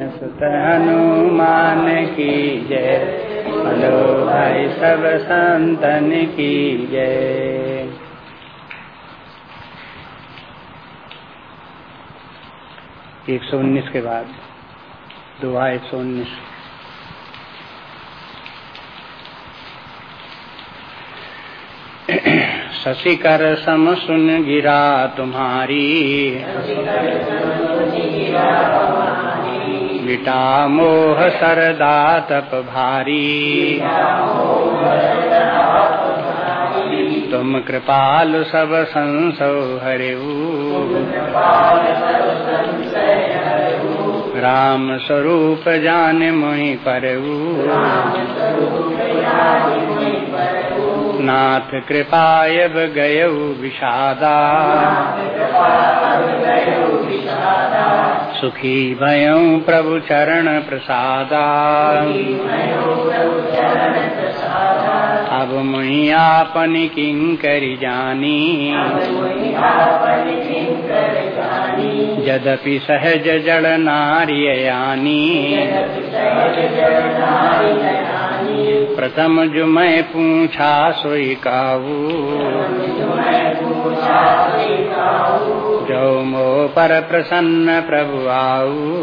सुत हनुमान की जय। बोलो भाई सब संतन की जय। एक सौ उन्नीस के बाद दुआ एक सौ उन्नीस। शशिकर सम सुन गिरा तुम्हारी। मिटा मोह सरदा तप भारी तुम कृपाल सब संसो हरिऊ राम स्वरूप जान मोहि परऊ नाथ कृपायब गयऊ विषादा। सुखी भयऊ प्रभु चरण प्रसादा। अब मुई आपन किंकरि जानी। यद्यपि सहज जड़ नारियानी प्रथम जो मैं पूछा सोई काऊ जो मो पर प्रसन्न प्रभु आऊ।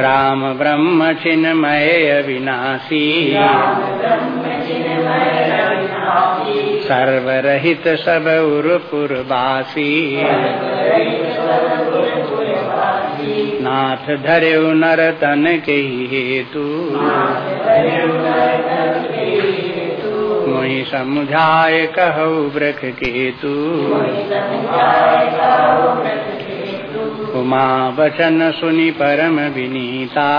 राम ब्रह्म चिन्मय अविनाशी। सर्वरहित सब उर्पुरवासी नाथ धर्यो नर तन के हेतु। मोहि समुझाय कहो वृख केतु। उमा वचन सुनि परम विनीता।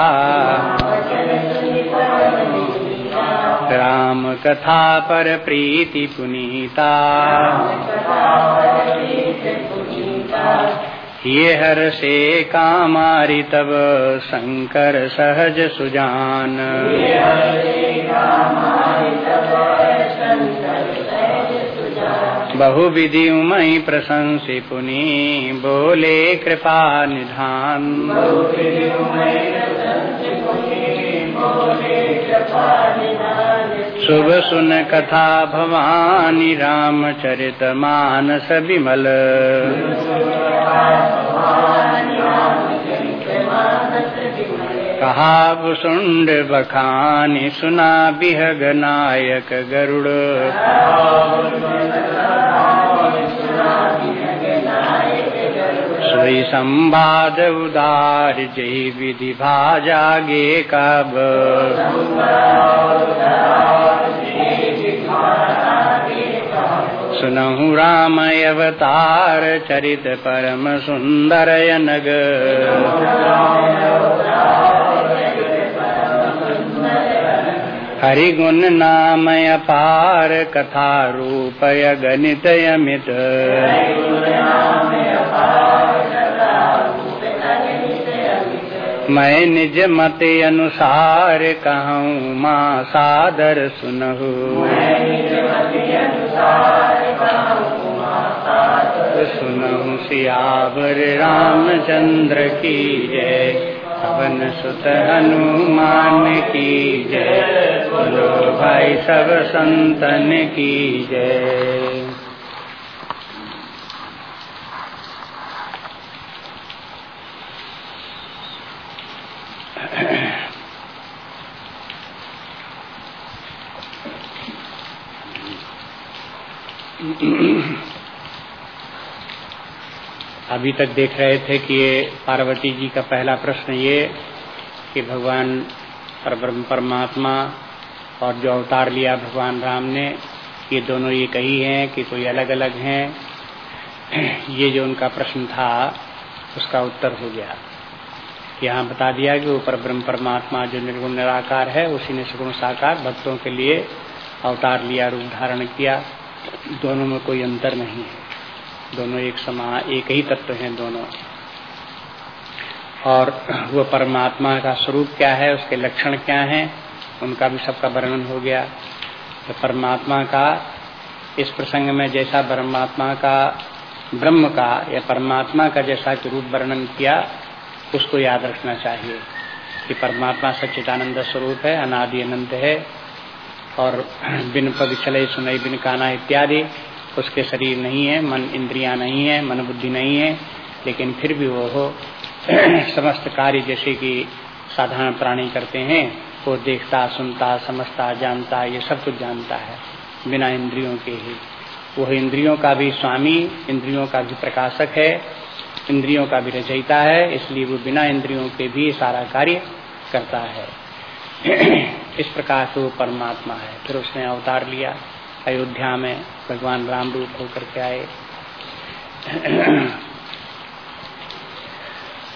राम कथा पर प्रीति पुनीता। ये हर से कामारी तब शंकर सहज सुजान। बहु विधि मई प्रशंसी पुनि, बोले कृपा निधान। शुभ सुन कथा भवानी रामचरित मानस विमल। कहा भुसुंड बखानी सुना बिहग नायक गरुड़। सोई संवाद उदार जय विधि भाजागे कब। सुनहु राम अवतार चरित परम सुंदर अनग हरि गुण नाम अपार कथा रूप गणित अमित मैं निज मत अनुसार कहूँ, माँ सादर सुनहु। सुनहु सियावर रामचंद्र की जय पवन सुत हनुमान की जय। बोलो भाई सब संतन की जय। अभी तक देख रहे थे कि ये पार्वती जी का पहला प्रश्न ये कि भगवान परमात्मा और जो अवतार लिया भगवान राम ने, ये दोनों ये कही हैं कि कोई अलग अलग हैं? ये जो उनका प्रश्न था, उसका उत्तर हो गया। यहाँ बता दिया कि वो परब्रह्म परमात्मा जो निर्गुण निराकार है, उसी ने सगुण साकार भक्तों के लिए अवतार लिया, रूप धारण किया। दोनों में कोई अंतर नहीं है। दोनों एक समा, एक ही तत्व हैं दोनों। और वो परमात्मा का स्वरूप क्या है, उसके लक्षण क्या हैं, उनका भी सबका वर्णन हो गया। तो परमात्मा का, इस प्रसंग में जैसा परमात्मा का ब्रह्म का या परमात्मा का जैसा कि रूप वर्णन किया, उसको याद रखना चाहिए कि परमात्मा सच्चिदानंद स्वरूप है, अनादि अनंत है और बिन पद चले, सुनई बिन काना इत्यादि, उसके शरीर नहीं है, मन इंद्रिया नहीं है, मन बुद्धि नहीं है, लेकिन फिर भी वो हो। समस्त कार्य जैसे कि साधारण प्राणी करते हैं, वो देखता, सुनता, समझता, जानता, ये सब कुछ जानता है, बिना इंद्रियों के ही। वह इंद्रियों का भी स्वामी, इंद्रियों का भी प्रकाशक है, इंद्रियों का भी रचयिता है, इसलिए वो बिना इंद्रियों के भी सारा कार्य करता है। इस प्रकार से वो परमात्मा है। फिर उसने अवतार लिया, अयोध्या में भगवान राम रूप होकर के आए।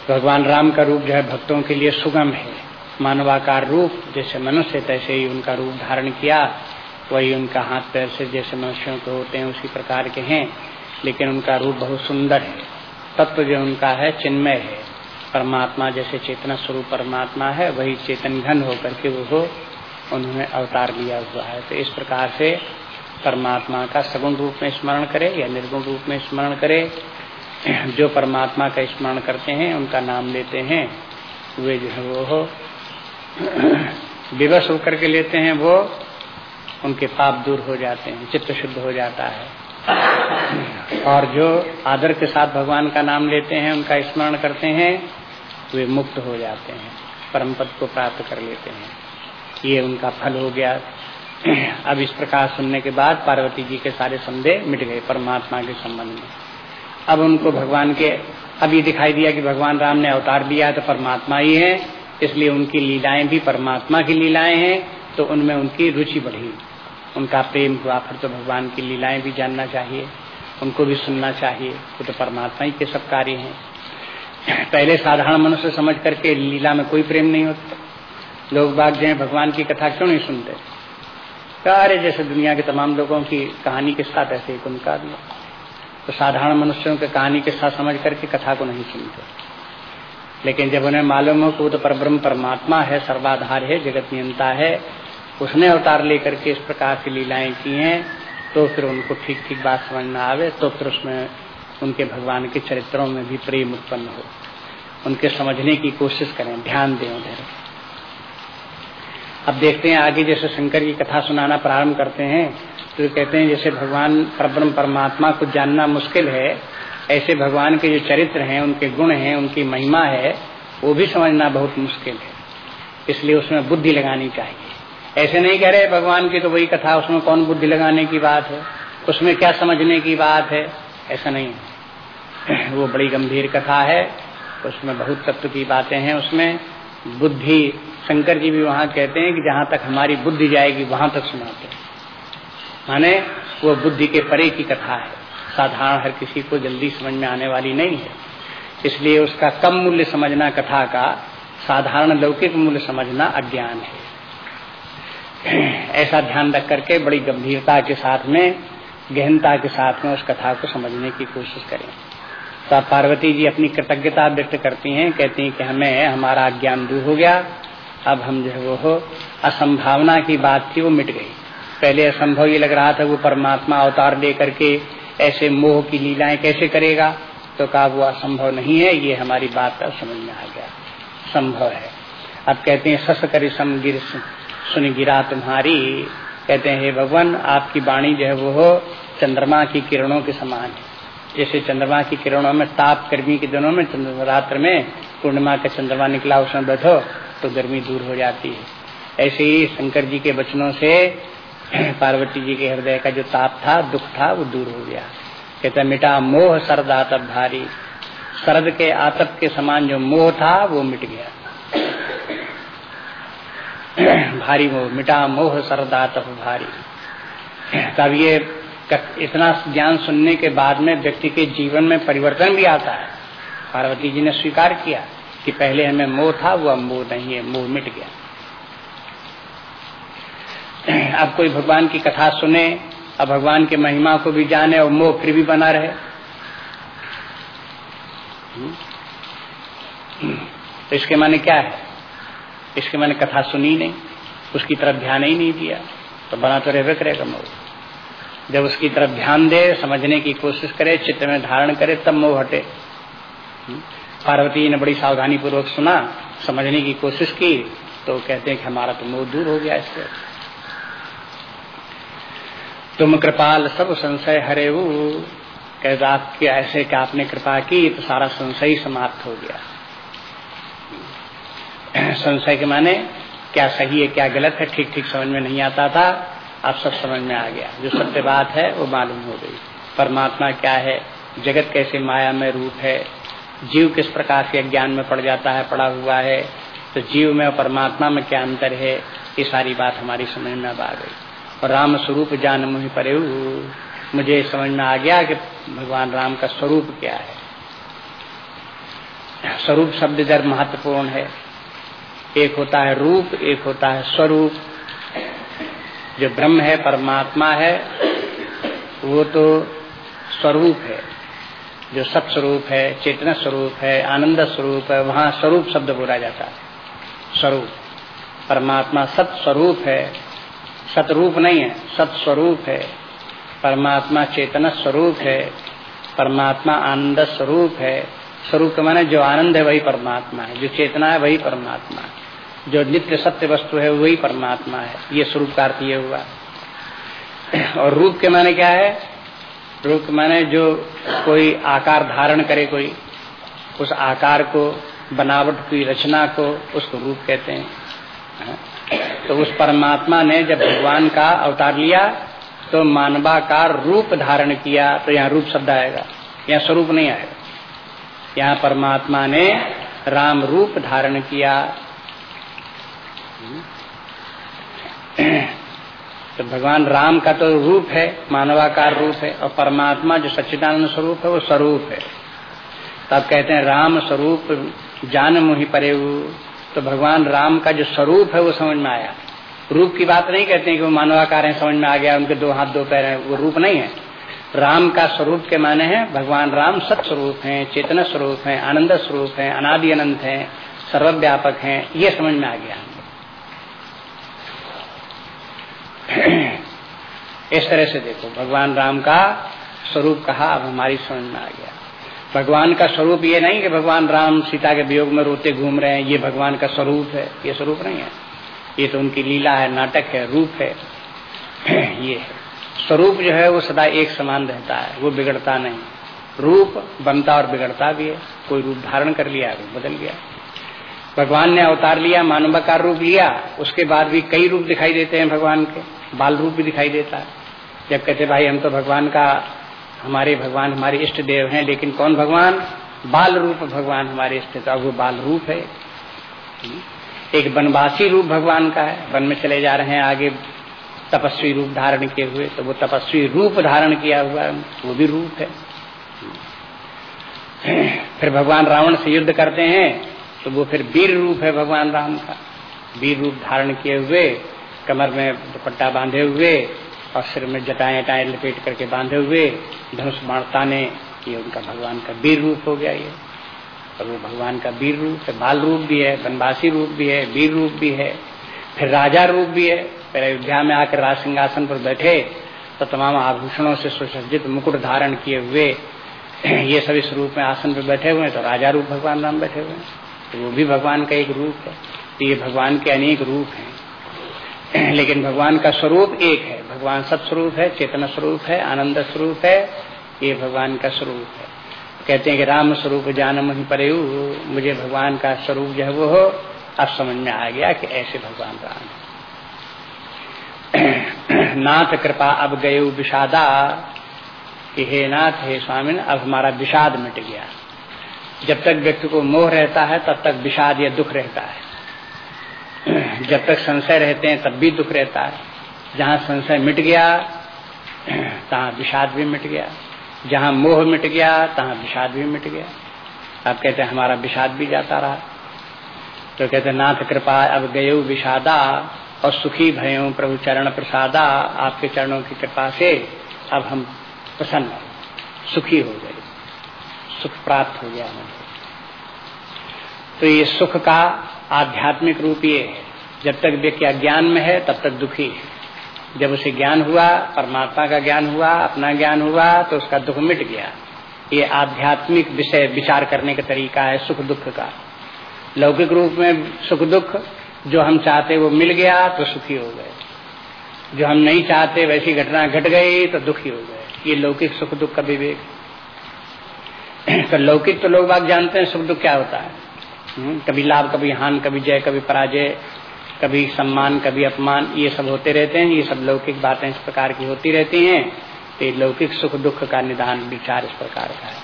भगवान राम का रूप जो है, भक्तों के लिए सुगम है। मानवाकार रूप, जैसे मनुष्य तैसे ही उनका रूप धारण किया, वही उनका हाथ पैर से जैसे मनुष्यों के होते हैं, उसी प्रकार के हैं। लेकिन उनका रूप बहुत सुंदर है। तत्व जो उनका है, चिन्मय है। परमात्मा जैसे चेतना स्वरूप परमात्मा है, वही चेतन घन होकर के वो उन्होंने अवतार लिया हुआ है। तो इस प्रकार से परमात्मा का सगुण रूप में स्मरण करे या निर्गुण रूप में स्मरण करे। जो परमात्मा का स्मरण करते हैं, उनका नाम लेते हैं, वे जो है वो विवश होकर के लेते हैं, वो उनके पाप दूर हो जाते हैं, चित्त शुद्ध हो जाता है। और जो आदर के साथ भगवान का नाम लेते हैं, उनका स्मरण करते हैं वे मुक्त हो जाते हैं, परम पद को प्राप्त कर लेते हैं। ये उनका फल हो गया। अब इस प्रकार सुनने के बाद पार्वती जी के सारे संदेह मिट गए परमात्मा के संबंध में। अब उनको भगवान के अब ये दिखाई दिया कि भगवान राम ने अवतार दिया तो परमात्मा ही है, इसलिए उनकी लीलाएँ भी परमात्मा की लीलाएँ हैं तो उनमें उनकी रुचि बढ़ी। उनका प्रेम हुआ, फिर तो भगवान की लीलाएँ भी जानना चाहिए, उनको भी सुनना चाहिए, वो तो परमात्मा ही के सब कार्य हैं। पहले साधारण मनुष्य समझ करके लीला में कोई प्रेम नहीं होता। लोग बाग जो भगवान की कथा क्यों नहीं सुनते? अरे जैसे दुनिया के तमाम लोगों की कहानी के साथ ऐसे ही उनका भी तो साधारण मनुष्यों के कहानी के साथ समझ करके कथा को नहीं सुनते। लेकिन जब उन्हें मालूम हो कि वो तो परब्रह्म परमात्मा है, सर्वाधार है, जगत नियंता है, उसने अवतार लेकर के इस प्रकार की लीलाएँ की हैं तो फिर उनको ठीक ठीक बात समझ में आवे तो फिर उसमें उनके भगवान के चरित्रों में भी प्रेम उत्पन्न हो। उनके समझने की कोशिश करें, ध्यान दें उधर अब देखते हैं, आगे जैसे शंकर की कथा सुनाना प्रारंभ करते हैं तो कहते हैं, जैसे भगवान परब्रह्म परमात्मा को जानना मुश्किल है, ऐसे भगवान के जो चरित्र हैं, उनके गुण हैं, उनकी महिमा है, वो भी समझना बहुत मुश्किल है। इसलिए उसमें बुद्धि लगानी चाहिए। ऐसे नहीं कह रहे, भगवान की तो वही कथा, उसमें कौन बुद्धि लगाने की बात है? उसमें क्या समझने की बात है? ऐसा नहीं। वो बड़ी गंभीर कथा है। उसमें बहुत तत्व की बातें हैं। उसमें बुद्धि, शंकर जी भी वहाँ कहते हैं कि जहाँ तक हमारी बुद्धि जाएगी, वहाँ तक सुनाते माने वो बुद्धि के परे की कथा है। साधारण हर किसी को जल्दी समझ में आने वाली नहीं है। इसलिए उसका कम मूल्य समझना कथा का, साधारण लौकिक मूल्य समझना अज्ञान है। ऐसा ध्यान रख करके बड़ी गंभीरता के साथ में गहनता के साथ में उस कथा को समझने की कोशिश करें। तो पार्वती जी अपनी कृतज्ञता व्यक्त करती हैं, कहती हैं कि हमें हमारा ज्ञान दूर हो गया। अब हम जो है वो असंभावना की बात थी, वो मिट गई। पहले असंभव ये लग रहा था वो परमात्मा अवतार ले करके ऐसे मोह की लीलाएँ कैसे करेगा? तो कहा, वो असंभव नहीं है, ये हमारी बात का समझ में आ गया। संभव है। अब कहते हैं, सस करी सम गिर सुन गिरा तुम्हारी कहते हैं, हे भगवान, आपकी वाणी जो है वो हो, चंद्रमा की किरणों के समान है। जैसे चंद्रमा की किरणों में ताप, गर्मी के दिनों में रात्र में पूर्णिमा का चंद्रमा निकला उसमें बैठो तो गर्मी दूर हो जाती है। ऐसे ही शंकर जी के वचनों से पार्वती जी के हृदय का जो ताप था, दुख था, वो दूर हो गया। कहते मिटा मोह, सरद आतप भारी। शरद के आतप के समान जो मोह था, वो मिट गया। भारी मोह, मिटा मोह सरदा तप भारी। तब ये इतना ज्ञान सुनने के बाद में व्यक्ति के जीवन में परिवर्तन भी आता है। पार्वती जी ने स्वीकार किया कि पहले हमें मोह था, वो अब मोह नहीं है, मोह मिट गया। अब कोई भगवान की कथा सुने, अब भगवान की महिमा को भी जाने और मोह फिर भी बना रहे। तो इसके माने क्या है? इसके मैंने कथा सुनी नहीं, उसकी तरफ़ ध्यान ही नहीं दिया तो बना तो रहे करेगा मोह। जब उसकी तरफ़ ध्यान दे, समझने की कोशिश करे, चित्त में धारण करे, तब मोह हटे। पार्वती ने बड़ी सावधानी पूर्वक सुना, समझने की कोशिश की तो कहते हैं कि हमारा तो मोह दूर हो गया इससे। तुम कृपाल, सब संशय हरे वो कहते आपके ऐसे कि आपने कृपा की तो सारा संशय समाप्त हो गया। संशय के माने क्या सही है, क्या गलत है, ठीक ठीक समझ में नहीं आता था, अब सब समझ में आ गया। जो सत्य बात है, वो मालूम हो गई। परमात्मा क्या है? जगत कैसे माया में रूप है? जीव किस प्रकार के ज्ञान में पड़ जाता है, पड़ा हुआ है? तो जीव में और परमात्मा में क्या अंतर है? ये सारी बात हमारी समझ में अब आ गई। और राम स्वरूप जान मुहि पर मुझे समझ में आ गया कि भगवान राम का स्वरूप क्या है। स्वरूप शब्द इधर महत्वपूर्ण है। एक होता है रूप, एक होता है स्वरूप। जो ब्रह्म है, परमात्मा है, वो तो स्वरूप है। जो सत स्वरूप है, चेतना स्वरूप है, आनंद स्वरूप है, वहाँ स्वरूप शब्द बोला जाता है। स्वरूप। परमात्मा सत स्वरूप है, सतरूप नहीं है सत स्वरूप है। परमात्मा चेतना स्वरूप है, परमात्मा आनंद स्वरूप है। स्वरूप माने जो आनंद है, वही परमात्मा है, जो चेतना है, वही परमात्मा है। जो नित्य सत्य वस्तु है, वही परमात्मा है। ये स्वरूप का अर्थ ये हुआ। और रूप के माने क्या है? रूप के माने जो कोई आकार धारण करे कोई, उस आकार को, बनावट की रचना को उसको रूप कहते हैं। तो उस परमात्मा ने जब भगवान का अवतार लिया तो मानवाकार रूप धारण किया तो यहाँ रूप शब्द आएगा। यहाँ स्वरूप नहीं आएगा। यहाँ परमात्मा ने राम रूप धारण किया तो भगवान राम का तो रूप है, मानवाकार रूप है, और परमात्मा जो सच्चिदानंद स्वरूप है, वो स्वरूप है। तो आप कहते हैं राम स्वरूप, जान मुहि परे तो भगवान राम का जो स्वरूप है, वो समझ में आया। रूप की बात नहीं कहते हैं कि वो मानवाकार है, समझ में आ गया, उनके दो हाथ, दो पैर हैं, वो रूप नहीं है। राम का स्वरूप के माने हैं, भगवान राम सत स्वरूप है, चेतना स्वरूप है, आनंद स्वरूप है, अनादि अनंत है, सर्वव्यापक है, ये समझ में आ गया। इस तरह से देखो, भगवान राम का स्वरूप कहा, अब हमारी समझ में आ गया। भगवान का स्वरूप ये नहीं कि भगवान राम सीता के वियोग में रोते घूम रहे हैं, ये भगवान का स्वरूप है, ये स्वरूप नहीं है। ये तो उनकी लीला है, नाटक है, रूप है। ये है स्वरूप जो है वो सदा एक समान रहता है, वो बिगड़ता नहीं। रूप बनता और बिगड़ता भी है, कोई रूप धारण कर लिया, रूप बदल गया। भगवान ने अवतार लिया, मानवाकार रूप लिया, उसके बाद भी कई रूप दिखाई देते हैं भगवान के। बाल रूप भी दिखाई देता है। जब कहते, भाई, हम तो भगवान का, हमारे भगवान हमारे इष्ट देव हैं, लेकिन कौन भगवान? बाल रूप भगवान हमारे इष्ट तो वो बाल रूप है। एक वनवासी रूप भगवान का है। वन में चले जा रहे हैं, आगे तपस्वी रूप धारण किए हुए तो वो तपस्वी रूप धारण किया हुआ है, वो भी रूप है। फिर भगवान रावण से युद्ध करते हैं तो वो फिर वीर रूप है भगवान राम का। वीर रूप धारण किए हुए कमर में दुपट्टा बांधे हुए और सिर में जटाएँ टाएँ लपेट करके बांधे हुए, धनुष बाणताने, ये उनका भगवान का वीर रूप हो गया ये। और वो भगवान का वीर रूप है बाल रूप भी है, वनवासी रूप भी है, वीर रूप भी है, फिर राजा रूप भी है। फिर अयोध्या में आकर राज सिंहासन पर बैठे तो तमाम आभूषणों से सुसज्जित मुकुट धारण किए हुए, ये सब इस रूप में आसन पर बैठे हुए हैं तो राजा रूप भगवान राम बैठे हुए हैं। तो वो भी भगवान का एक रूप है। तो ये भगवान के अनेक रूप हैं। लेकिन भगवान का स्वरूप एक है। भगवान सत्स्वरूप है, चेतना स्वरूप है, आनंद स्वरूप है, ये भगवान का स्वरूप है। कहते हैं कि राम स्वरूप जान मुहि पर मुझे भगवान का स्वरूप जो है वो हो, अब समझ में आ गया कि ऐसे भगवान राम नाथ कृपा अब गए विषादा, कि हे नाथ, हे स्वामी अब हमारा विषाद मिट गया। जब तक व्यक्ति को मोह रहता है, तब तक विषाद या दुख रहता है। जब तक संशय रहते हैं, तब भी दुख रहता है। जहाँ संशय मिट गया, तहाँ विषाद भी मिट गया। जहाँ मोह मिट गया, तहाँ विषाद भी मिट गया। अब कहते हैं, हमारा विषाद भी जाता रहा। तो कहते नाथ कृपा, अब गए विषादा, और सुखी भयो प्रभु चरण प्रसादा, आपके चरणों की कृपा से अब हम प्रसन्न सुखी हो गए। सुख प्राप्त हो गया हमें तो ये सुख का आध्यात्मिक रूप जब तक व्यक्ति अज्ञान में है, तब तक दुखी है। जब उसे ज्ञान हुआ, परमात्मा का ज्ञान हुआ, अपना ज्ञान हुआ तो उसका दुख मिट गया। ये आध्यात्मिक विषय विचार करने का तरीका है सुख दुख का। लौकिक रूप में सुख दुख, जो हम चाहते वो मिल गया तो सुखी हो गए। जो हम नहीं चाहते, वैसी घटना घट गई तो दुखी हो गए। ये लौकिक सुख दुख का विवेक तो लौकिक तो लोग बात जानते हैं, सुख दुख क्या होता है? कभी लाभ, कभी हान, कभी जय, कभी पराजय, कभी सम्मान, कभी अपमान, ये सब होते रहते हैं, ये सब लौकिक बातें इस प्रकार की होती रहती हैं तो लौकिक सुख दुख का निदान, विचार इस प्रकार का है।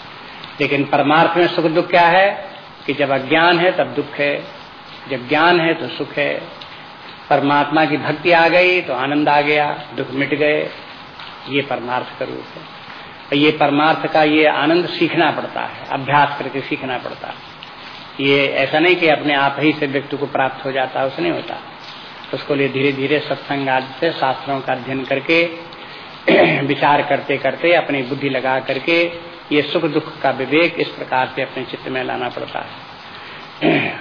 लेकिन परमार्थ में सुख दुख क्या है? कि जब अज्ञान है, तब दुख है। जब ज्ञान है तो सुख है। परमात्मा की भक्ति आ गई तो आनंद आ गया, दुख मिट गए। ये परमार्थ का रूप है। और ये परमार्थ का ये आनंद सीखना पड़ता है, अभ्यास करके सीखना पड़ता है। ये ऐसा नहीं कि अपने आप ही से व्यक्ति को प्राप्त हो जाता, उससे नहीं होता। उसको लिए धीरे धीरे सत्संग आदि से शास्त्रों का अध्ययन करके, विचार करते करते, अपनी बुद्धि लगा करके, ये सुख दुख का विवेक इस प्रकार से अपने चित्त में लाना पड़ता है।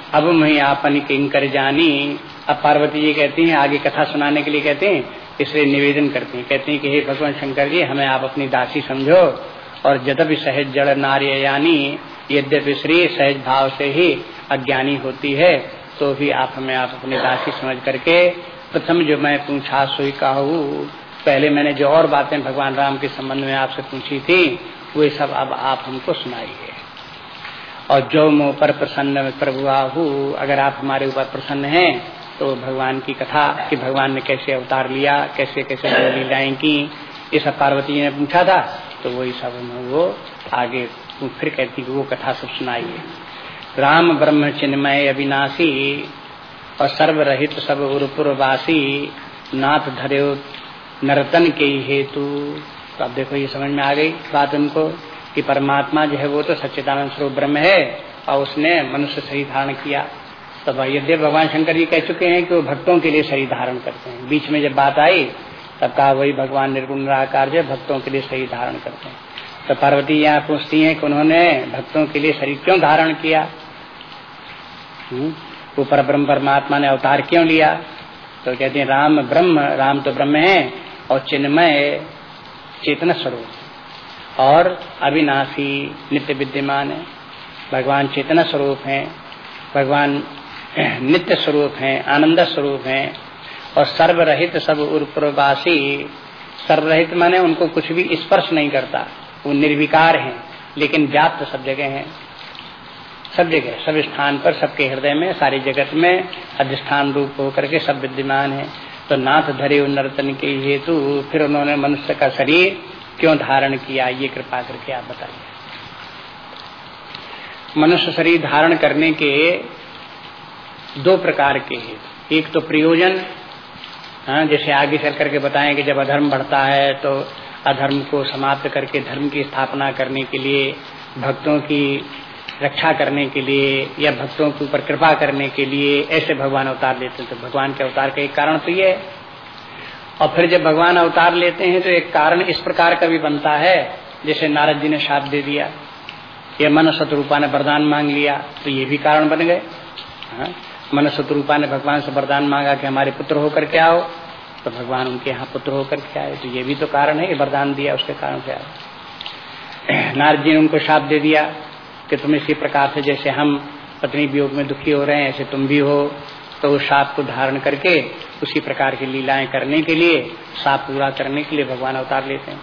अब मैं आपन किंकर जानी, अब पार्वती जी कहती हैं, आगे कथा सुनाने के लिए कहते हैं, इसलिए निवेदन करते हैं। कहते हैं कि, हे भगवान शंकर जी, हमें आप अपनी दासी समझो, और यद्यपि सहज जड़ नार्य यानी यद्यपि श्री सहज भाव से ही अज्ञानी होती है तो भी आप हमें, आप अपनी दासी समझ करके प्रथम जो मैं पूछा, सोई कहू पहले मैंने जो और बातें भगवान राम के संबंध में आपसे पूछी थी, वे सब अब आप हमको सुनाइए। और जो मुँह पर प्रसन्न प्रभु आहू अगर आप हमारे ऊपर प्रसन्न हैं तो भगवान की कथा कि भगवान ने कैसे अवतार लिया, कैसे कैसे लीलाएँ की, ये सब पार्वती जी ने पूछा था तो वही सब वो आगे फिर कहती वो कथा सब सुनाइए राम ब्रह्म चिन्मय अविनाशी और सर्वरहित सब उर्पुरवासी नाथ धरे नर्तन के हेतु। तो अब देखो ये समझ में आ गई बात उनको कि परमात्मा जो है वो तो सच्चिदानंद स्वरूप ब्रह्म है और उसने मनुष्य शरीर धारण किया। तब यद्य भगवान शंकर जी कह चुके हैं कि वो भक्तों के लिए शरीर धारण करते हैं। बीच में जब बात आई, तब कहा, वही भगवान निर्गुण निराकार जो भक्तों के लिए शरीर धारण करते हैं। तो पार्वती यहाँ पूछती हैं कि उन्होंने भक्तों के लिए शरीर क्यों धारण किया? हम्म, वो पर ब्रह्म परमात्मा ने अवतार क्यों लिया? तो कहते हैं राम ब्रह्म राम तो ब्रह्म है और चिन्मय चेतन स्वरूप। और अविनाशी नित्य विद्यमान है। भगवान चेतना स्वरूप हैं भगवान नित्य स्वरूप हैं आनंद स्वरूप हैं और सर्वरहित सब उर्प्रवासी सर्वरहित माने उनको कुछ भी स्पर्श नहीं करता। वो निर्विकार हैं, लेकिन व्याप्त सब जगह हैं। सब जगह, सब स्थान पर, सबके हृदय में, सारे जगत में अधिष्ठान रूप होकर के सब विद्यमान है। तो नाथ धरे नर्तन के हेतु फिर उन्होंने मनुष्य का शरीर क्यों धारण किया, ये कृपा करके आप बताइए। मनुष्य शरीर धारण करने के दो प्रकार के हैं एक तो प्रयोजन हाँ जैसे आगे चल करके बताएँ कि जब अधर्म बढ़ता है तो अधर्म को समाप्त करके धर्म की स्थापना करने के लिए, भक्तों की रक्षा करने के लिए या भक्तों के ऊपर कृपा करने के लिए ऐसे भगवान अवतार लेते हैं। तो भगवान के अवतार का एक कारण तो ये है। और फिर जब भगवान अवतार लेते हैं तो एक कारण इस प्रकार का भी बनता है, जैसे नारद जी ने शाप दे दिया, या मन शत्रुपा ने वरदान मांग लिया तो ये भी कारण बन गए। हाँ? मन शत्रुपा ने भगवान से वरदान मांगा कि हमारे पुत्र होकर के आओ। तो भगवान उनके यहाँ पुत्र होकर के आए। तो ये भी तो कारण है कि वरदान दिया, उसके कारण से आए। नारद जी ने उनको शाप दे दिया कि तुम इसी प्रकार से जैसे हम पत्नी वियोग में दुखी हो रहे हैं, ऐसे तुम भी हो। तो उस साप को धारण करके उसी प्रकार की लीलाएँ करने के लिए, साप पूरा करने के लिए भगवान अवतार लेते हैं।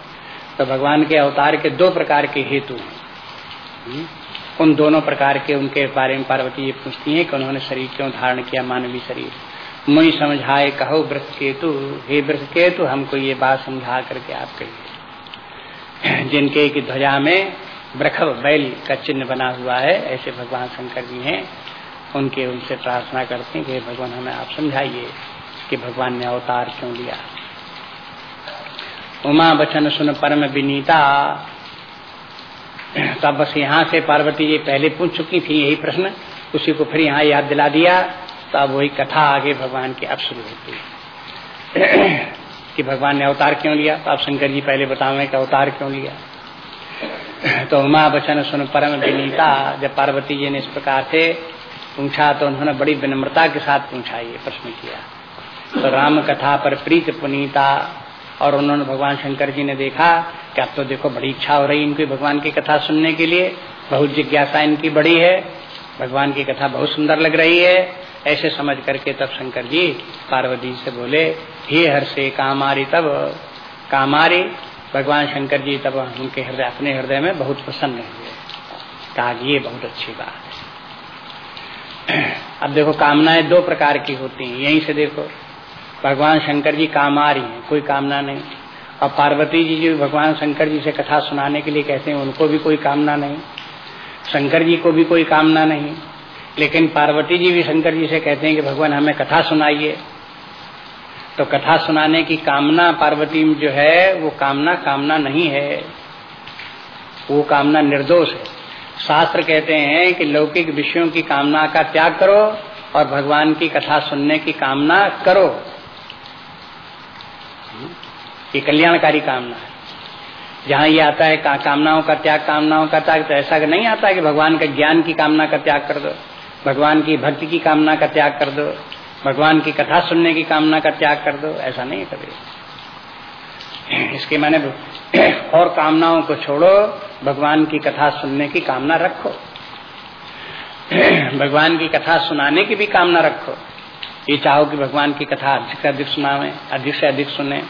तो भगवान के अवतार के दो प्रकार के हेतु हैं। हम्म? उन दोनों प्रकार के उनके बारे में पार्वती ये पूछती हैं कि उन्होंने शरीर क्यों धारण किया, मानवीय शरीर? मुई समझाए कहो वृक्ष केतु हे वृक्ष केतु हमको ये बात समझा करके आप कहिए। जिनके की ध्वजा में वृखभ बैल का चिन्ह बना हुआ है, ऐसे भगवान शंकर जी हैं, उनके उनसे प्रार्थना करते हैं कि भगवान, हमें आप समझाइए कि भगवान ने अवतार क्यों लिया। उमा बचन सुन परम विनीता। तब बस यहाँ से पार्वती जी पहले पूछ चुकी थी यही प्रश्न, उसी को फिर यहाँ याद दिला दिया। तो अब वही कथा आगे भगवान की अब शुरू होती है। कि भगवान ने अवतार क्यों लिया? तो आप शंकर जी पहले बतावे कि अवतार क्यों लिया? तो उमा बचन सुन परम विनीता, जब पार्वती जी ने इस प्रकार से पूछा तो उन्होंने बड़ी विनम्रता के साथ पूछा ये प्रश्न किया। तो राम कथा पर प्रीत पुनीता और उन्होंने भगवान शंकर जी ने देखा, कि अब तो देखो बड़ी इच्छा हो रही इनकी भगवान की कथा सुनने के लिए। बहुत जिज्ञासा इनकी बड़ी है। भगवान की कथा बहुत सुंदर लग रही है। ऐसे समझ करके तब शंकर जी पार्वती से बोले, हे हर से कामारी तब, कामारी, भगवान शंकर जी तब उनके हृदय, अपने हृदय में बहुत प्रसन्न हुए। कहा ये बहुत अच्छी बात है। अब देखो, कामनाएँ दो प्रकार की होती हैं। यहीं से देखो, भगवान शंकर जी कामारी हैं, कोई कामना नहीं। और पार्वती जी जो भगवान शंकर जी से कथा सुनाने के लिए कहते हैं, उनको भी कोई कामना नहीं। शंकर जी को भी कोई कामना नहीं। लेकिन पार्वती जी भी शंकर जी से कहते हैं कि भगवान हमें कथा सुनाइए। तो कथा सुनाने की कामना पार्वती में जो है वो कामना कामना नहीं है। वो कामना निर्दोष है। शास्त्र कहते हैं कि लौकिक विषयों की कामना का त्याग करो और भगवान की कथा सुनने की कामना करो। ये कल्याणकारी कामना है। जहाँ ये आता है का, कामनाओं का त्याग कामनाओं का त्याग तो ऐसा नहीं आता कि भगवान के ज्ञान की कामना का त्याग कर दो। भगवान की भक्ति की कामना का त्याग कर दो, भगवान की कथा सुनने की कामना का त्याग कर दो, ऐसा नहीं कभी। इसके मैंने और कामनाओं को छोड़ो, भगवान की कथा सुनने की कामना रखो। भगवान की कथा सुनाने की भी कामना रखो। ये चाहो कि भगवान की कथा अधिक से अधिक सुनावे, अधिक से अधिक सुने।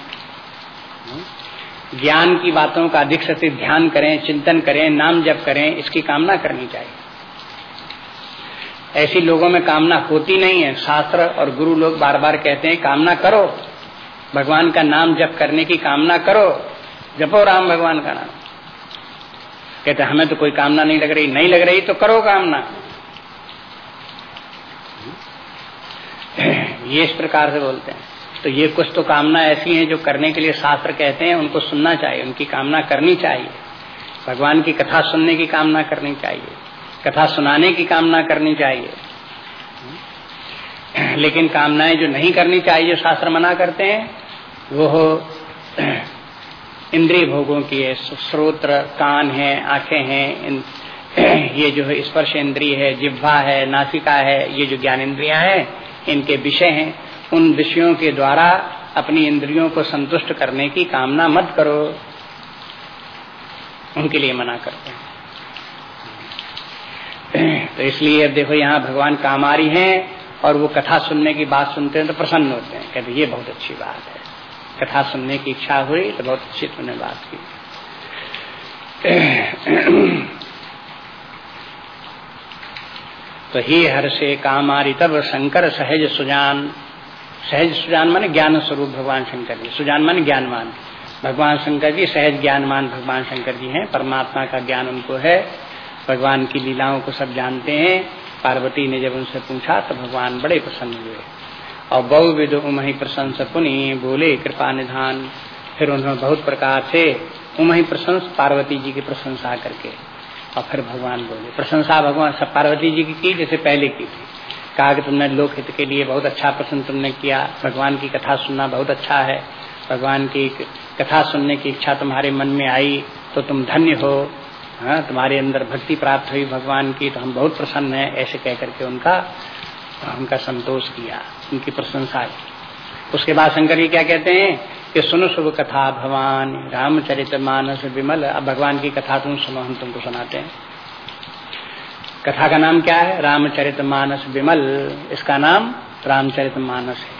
ज्ञान की बातों का अधिक से अधिक ध्यान करें, चिंतन करें, नाम जप करें, इसकी कामना करनी चाहिए। ऐसी लोगों में कामना होती नहीं है। शास्त्र और गुरु लोग बार बार कहते हैं, कामना करो। भगवान का नाम जप करने की कामना करो। जपो राम भगवान का नाम। कहते, हमें तो कोई कामना नहीं लग रही। नहीं लग रही तो करो कामना। ये इस प्रकार से बोलते हैं। तो ये कुछ तो कामना ऐसी हैं जो करने के लिए शास्त्र कहते हैं, उनको सुनना चाहिए। उनकी कामना करनी चाहिए। भगवान की कथा सुनने की कामना करनी चाहिए। कथा सुनाने की कामना करनी चाहिए। लेकिन कामनाएँ जो नहीं करनी चाहिए शास्त्र मना करते हैं, वो हो इंद्रिय भोगों की है श्रोत्र कान है, आँखें हैं ये जो है स्पर्श इंद्रिय है, जिह्वा है, नासिका है, ये जो ज्ञान इंद्रिया है, इनके विषय हैं। उन विषयों के द्वारा अपनी इंद्रियों को संतुष्ट करने की कामना मत करो। उनके लिए मना करते हैं। तो इसलिए अब देखो यहाँ भगवान कामारी हैं और वो कथा सुनने की बात सुनते हैं तो प्रसन्न होते हैं। कहते ये बहुत अच्छी बात है। कथा सुनने की इच्छा हुई तो बहुत अच्छी तुमने बात की। तो ही हर से कामारी तब शंकर सहज सुजान सहज सुजान माने ज्ञान स्वरूप भगवान शंकर जी। सुजान माने ज्ञानवान। भगवान शंकर जी सहज ज्ञानवान भगवान शंकर जी हैं। परमात्मा का ज्ञान उनको है। भगवान की लीलाओं को सब जानते हैं। पार्वती ने जब उनसे पूछा तो भगवान बड़े प्रसन्न हुए। और बहु विद उमही प्रशंस पुनि, बोले, कृपा निधान। फिर उन्होंने बहुत प्रकार से उमही प्रशंस पार्वती जी की प्रशंसा करके। और फिर भगवान बोले, प्रशंसा भगवान, सब पार्वती जी की की, जैसे पहले की थी। कहा कि तुमने लोक हित के लिए बहुत अच्छा प्रश्न तुमने किया। भगवान की कथा सुनना बहुत अच्छा है। भगवान की कथा सुनने की इच्छा तुम्हारे मन में आई तो तुम धन्य हो। हाँ तुम्हारे अंदर भक्ति प्राप्त हुई भगवान की तो हम बहुत प्रसन्न हैं, ऐसे कह करके उनका उनका संतोष किया, उनकी प्रशंसा की। उसके बाद शंकर जी क्या कहते हैं कि सुनो शुभ कथा भगवान, रामचरित मानस विमल। अब भगवान की कथा तुम सुनो, हम तुमको सुनाते हैं। कथा का नाम क्या है? रामचरित मानस विमल। इसका नाम रामचरित मानस है।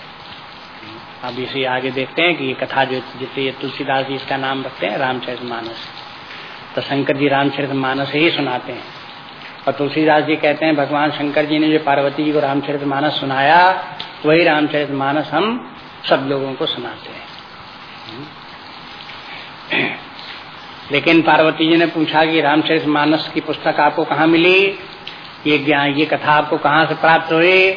अब इसे आगे देखते हैं कि ये कथा जो जितने तुलसीदास जी इसका नाम रखते हैं, रामचरित मानस। है तो शंकर जी रामचरित मानस ही सुनाते हैं। और तुलसीदास जी कहते हैं, भगवान शंकर जी ने जो पार्वती जी को रामचरित मानस सुनाया, वही रामचरित मानस हम सब लोगों को सुनाते हैं। लेकिन पार्वती जी ने पूछा कि रामचरित मानस की पुस्तक आपको कहाँ मिली? ये ज्ञान, ये कथा आपको कहाँ से प्राप्त हुई?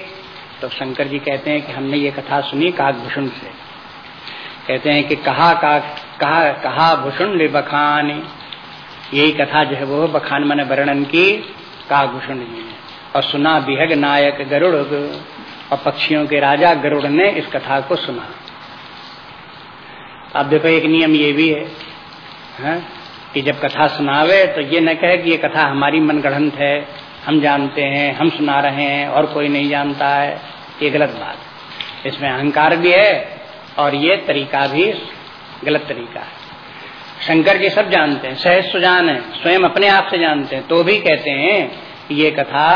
तो शंकर जी कहते हैं कि हमने ये कथा सुनी काकभूषण से। कहते हैं कि कहा का कहा कहा भूषण बखानी? यही कथा जो है वो बखान मन वर्णन की काभूषण जी ने। और सुना बिहग नायक गरुड़ और पक्षियों के राजा गरुड़ ने इस कथा को सुना। अब देखो एक नियम ये भी है, है कि जब कथा सुनावे तो ये न कहे कि ये कथा हमारी मनगढ़ंत है हम जानते हैं हम सुना रहे हैं और कोई नहीं जानता है। ये गलत बात। इसमें अहंकार भी है और ये तरीका भी गलत तरीका है। शंकर जी सब जानते हैं सहज सुजान है, स्वयं अपने आप से जानते हैं तो भी कहते हैं ये कथा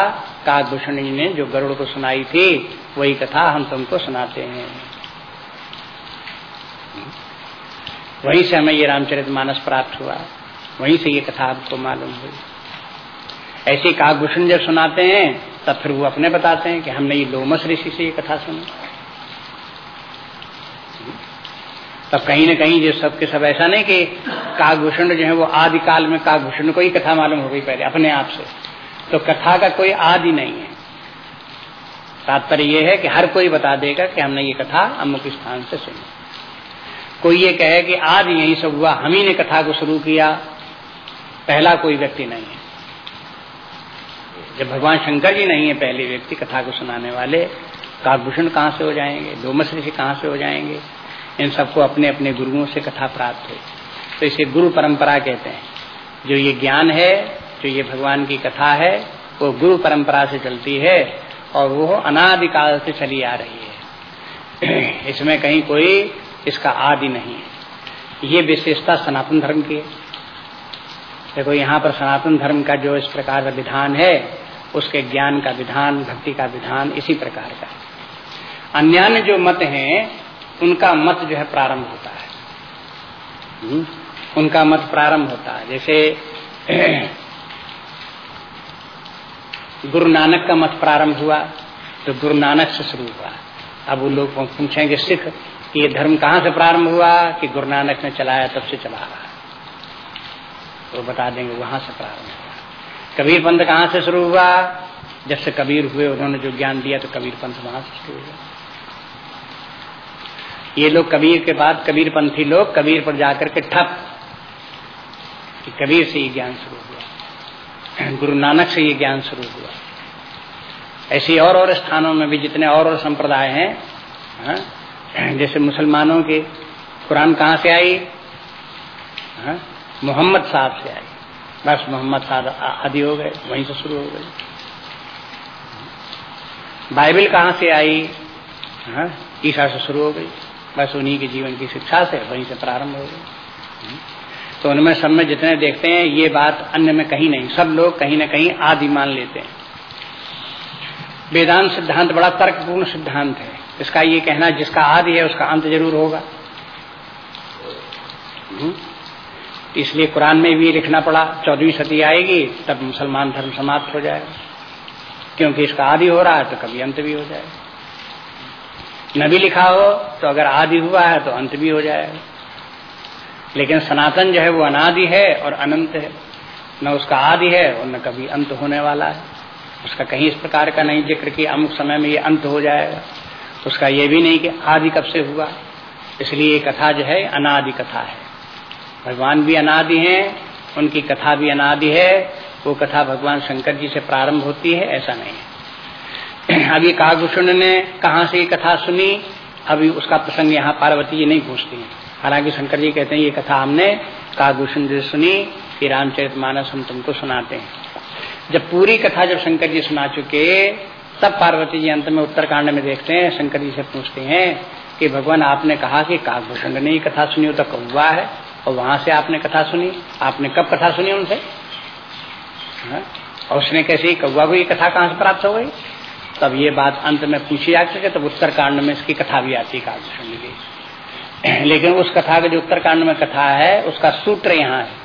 काकभूषण जी ने जो गरुड़ को सुनाई थी, वही कथा हम तुमको सुनाते हैं। वहीं से हमें ये रामचरित मानस प्राप्त हुआ, वहीं से ये कथा आपको मालूम हुई। ऐसे काकभूषण जब सुनाते हैं, तब फिर वो अपने बताते हैं कि हमने ये लोमस ऋषि से ये कथा सुनी। तब कहीं न कहीं जो सबके सब ऐसा नहीं कि काकभूषण जो है वो आदि काल में काकभूषण को ही कथा मालूम हो गई पहले, अपने आप से। तो कथा का कोई आदि नहीं है। तात्पर्य यह है कि हर कोई बता देगा कि हमने ये कथा अमुक स्थान से सुनी। कोई ये कहे कि आज यही सब हुआ, हम ही ने कथा को शुरू किया, पहला कोई व्यक्ति नहीं है। जब भगवान शंकर जी नहीं है, पहले व्यक्ति कथा को सुनाने वाले काकभूषण कहाँ से हो जाएँगे? डोमस ऋषि कहाँ से हो जाएँगे? इन सबको अपने अपने गुरुओं से कथा प्राप्त हुई तो इसे गुरु परंपरा कहते हैं। जो ये ज्ञान है, जो ये भगवान की कथा है, वो गुरु परंपरा से चलती है और वो अनादिकाल से चली आ रही है। इसमें कहीं कोई इसका आदि नहीं है। ये विशेषता सनातन धर्म की है। देखो, यहाँ पर सनातन धर्म का जो इस प्रकार का विधान है, उसके ज्ञान का विधान, भक्ति का विधान इसी प्रकार का अन्य जो मत हैं उनका मत जो है प्रारंभ होता है। हम्म? उनका मत प्रारंभ होता है। जैसे, गुरु नानक का मत प्रारंभ हुआ तो गुरु नानक से शुरू हुआ। अब वो लोग पूछेंगे, सिख, कि ये धर्म कहाँ से प्रारंभ हुआ? कि गुरु नानक ने चलाया, तब से चला रहा तो बता देंगे, वहाँ से प्रारंभ हुआ। कबीर पंथ कहाँ से शुरू हुआ? जब से कबीर हुए, उन्होंने जो ज्ञान दिया तो कबीर पंथ वहाँ से शुरू हुआ। ये लोग कबीर के बाद कबीर पंथी लोग कबीर पर जाकर के ठप कि कबीर से ये ज्ञान शुरू हुआ। गुरु नानक से ये ज्ञान शुरू हुआ। ऐसे और और स्थानों में भी जितने और और संप्रदाय हैं हाँ, जैसे मुसलमानों के कुरान कहाँ से आई? हाँ, मोहम्मद साहब से आई। बस मोहम्मद साहब आदि हो गए वहीं से शुरू हो गई बाइबल कहाँ से आई? हाँ, ईसा से शुरू हो गई। बस उन्हीं के जीवन की शिक्षा से, वहीं से प्रारंभ हो गई तो उनमें सब में जितने देखते हैं, ये बात अन्य में कहीं नहीं। सब लोग कहीं ना कहीं आदि मान लेते हैं। वेदांत सिद्धांत बड़ा तर्कपूर्ण सिद्धांत है। इसका ये कहना, जिसका आदि है, उसका अंत ज़रूर होगा। हम्म? इसलिए कुरान में भी लिखना पड़ा, चौदहवीं सदी आएगी, तब मुसलमान धर्म समाप्त हो जाएगा। क्योंकि इसका आदि हो रहा है तो कभी अंत भी हो जाएगा। न भी लिखा हो तो अगर आदि हुआ है तो अंत भी हो जाएगा लेकिन सनातन जो है, वो अनादि है और अनंत है। न उसका आदि है, और न कभी अंत होने वाला है। उसका कहीं इस प्रकार का नहीं ज़िक्र कि अमुक समय में ये अंत हो जाएगा। उसका ये भी नहीं कि आदि कब से हुआ। इसलिए ये कथा जो है, अनादि कथा है। भगवान भी अनादि हैं, उनकी कथा भी अनादि है। वो कथा भगवान शंकर जी से प्रारंभ होती है, ऐसा नहीं है। अभी काकभूषण ने कहा से ये कथा सुनी? अभी उसका प्रसंग यहाँ पार्वती जी नहीं पूछती है। हालाँकि शंकर जी कहते हैं, ये कथा हमने काकभूषण जी सुनी, कि रामचरित मानस हम तुमको सुनाते हैं। जब पूरी कथा जब शंकर जी सुना चुके, तब पार्वती जी अंत में उत्तरकांड में देखते हैं, शंकर जी से पूछते हैं कि, भगवान, आपने कहा कि काकभूषण ने ये कथा सुनी तो कौवा है? और वहाँ से आपने कथा सुनी? आपने कब कथा सुनी उनसे? हाँ? और उसने कैसे कौवा को ये कथा कहाँ से प्राप्त हो गई? तब ये बात अंत में पूछी जा सके, तब उत्तर कांड में इसकी कथा भी आती काकभूषण की लेकिन उस कथा का जो उत्तर कांड में कथा है, उसका सूत्र यहाँ है।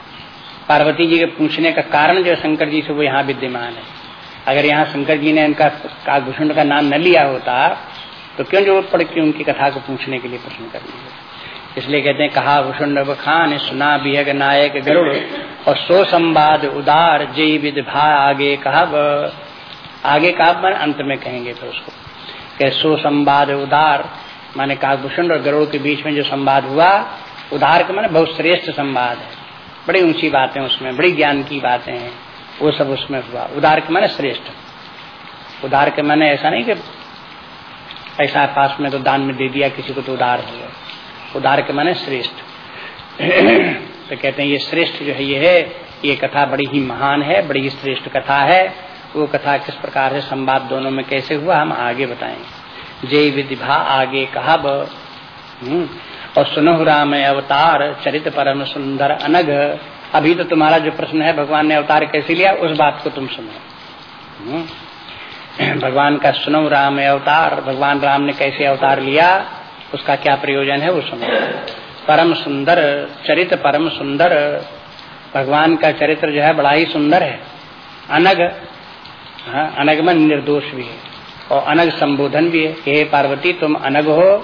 पार्वती जी के पूछने का कारण जो शंकर जी से, वो यहाँ विद्यमान है। अगर यहाँ शंकर जी ने इनका काकभूषण का नाम न लिया होता तो क्यों ज़रूरत पड़ती उनकी कथा को पूछने के लिए प्रश्न करने इसलिए कहते हैं, कहा भूषण खान सुना बिहग नायक गरुड़ और सो संवाद उदार जय विद भा आगे कहा आगे का मन अंत में कहेंगे फिर उसको। कह सो संवाद उदार। माने काकभूषण और गरुड़ के बीच में जो संवाद हुआ, उदार के माने बहुत श्रेष्ठ संवाद है। बड़ी ऊँची बातें उसमें, बड़ी ज्ञान की बातें हैं। वो सब उसमें हुआ। उदार के माने श्रेष्ठ। उदार के माने ऐसा नहीं कि ऐसा पास में तो दान में दे दिया, किसी को तो उदार हो उदार के माने श्रेष्ठ। तो कहते हैं, ये श्रेष्ठ जो है, ये है, ये कथा बड़ी ही महान है, बड़ी ही श्रेष्ठ कथा है। वो कथा किस प्रकार से संवाद दोनों में कैसे हुआ, हम आगे बताएँगे जय विधिभा, आगे कहा हम्म। और सुनो राम अवतार, चरित परम सुंदर अनग अभी तो तुम्हारा जो प्रश्न है, भगवान ने अवतार कैसे लिया, उस बात को तुम सुनो हम्म। भगवान का सुनो राम अवतार, भगवान राम ने कैसे अवतार लिया, उसका क्या प्रयोजन है वो सुनो परम सुंदर, चरित परम सुंदर, भगवान का चरित्र जो है बड़ा ही सुंदर है अनग हाँ, अनग मन निर्दोष भी है। और अनग संबोधन भी है हे पार्वती तुम अनग हो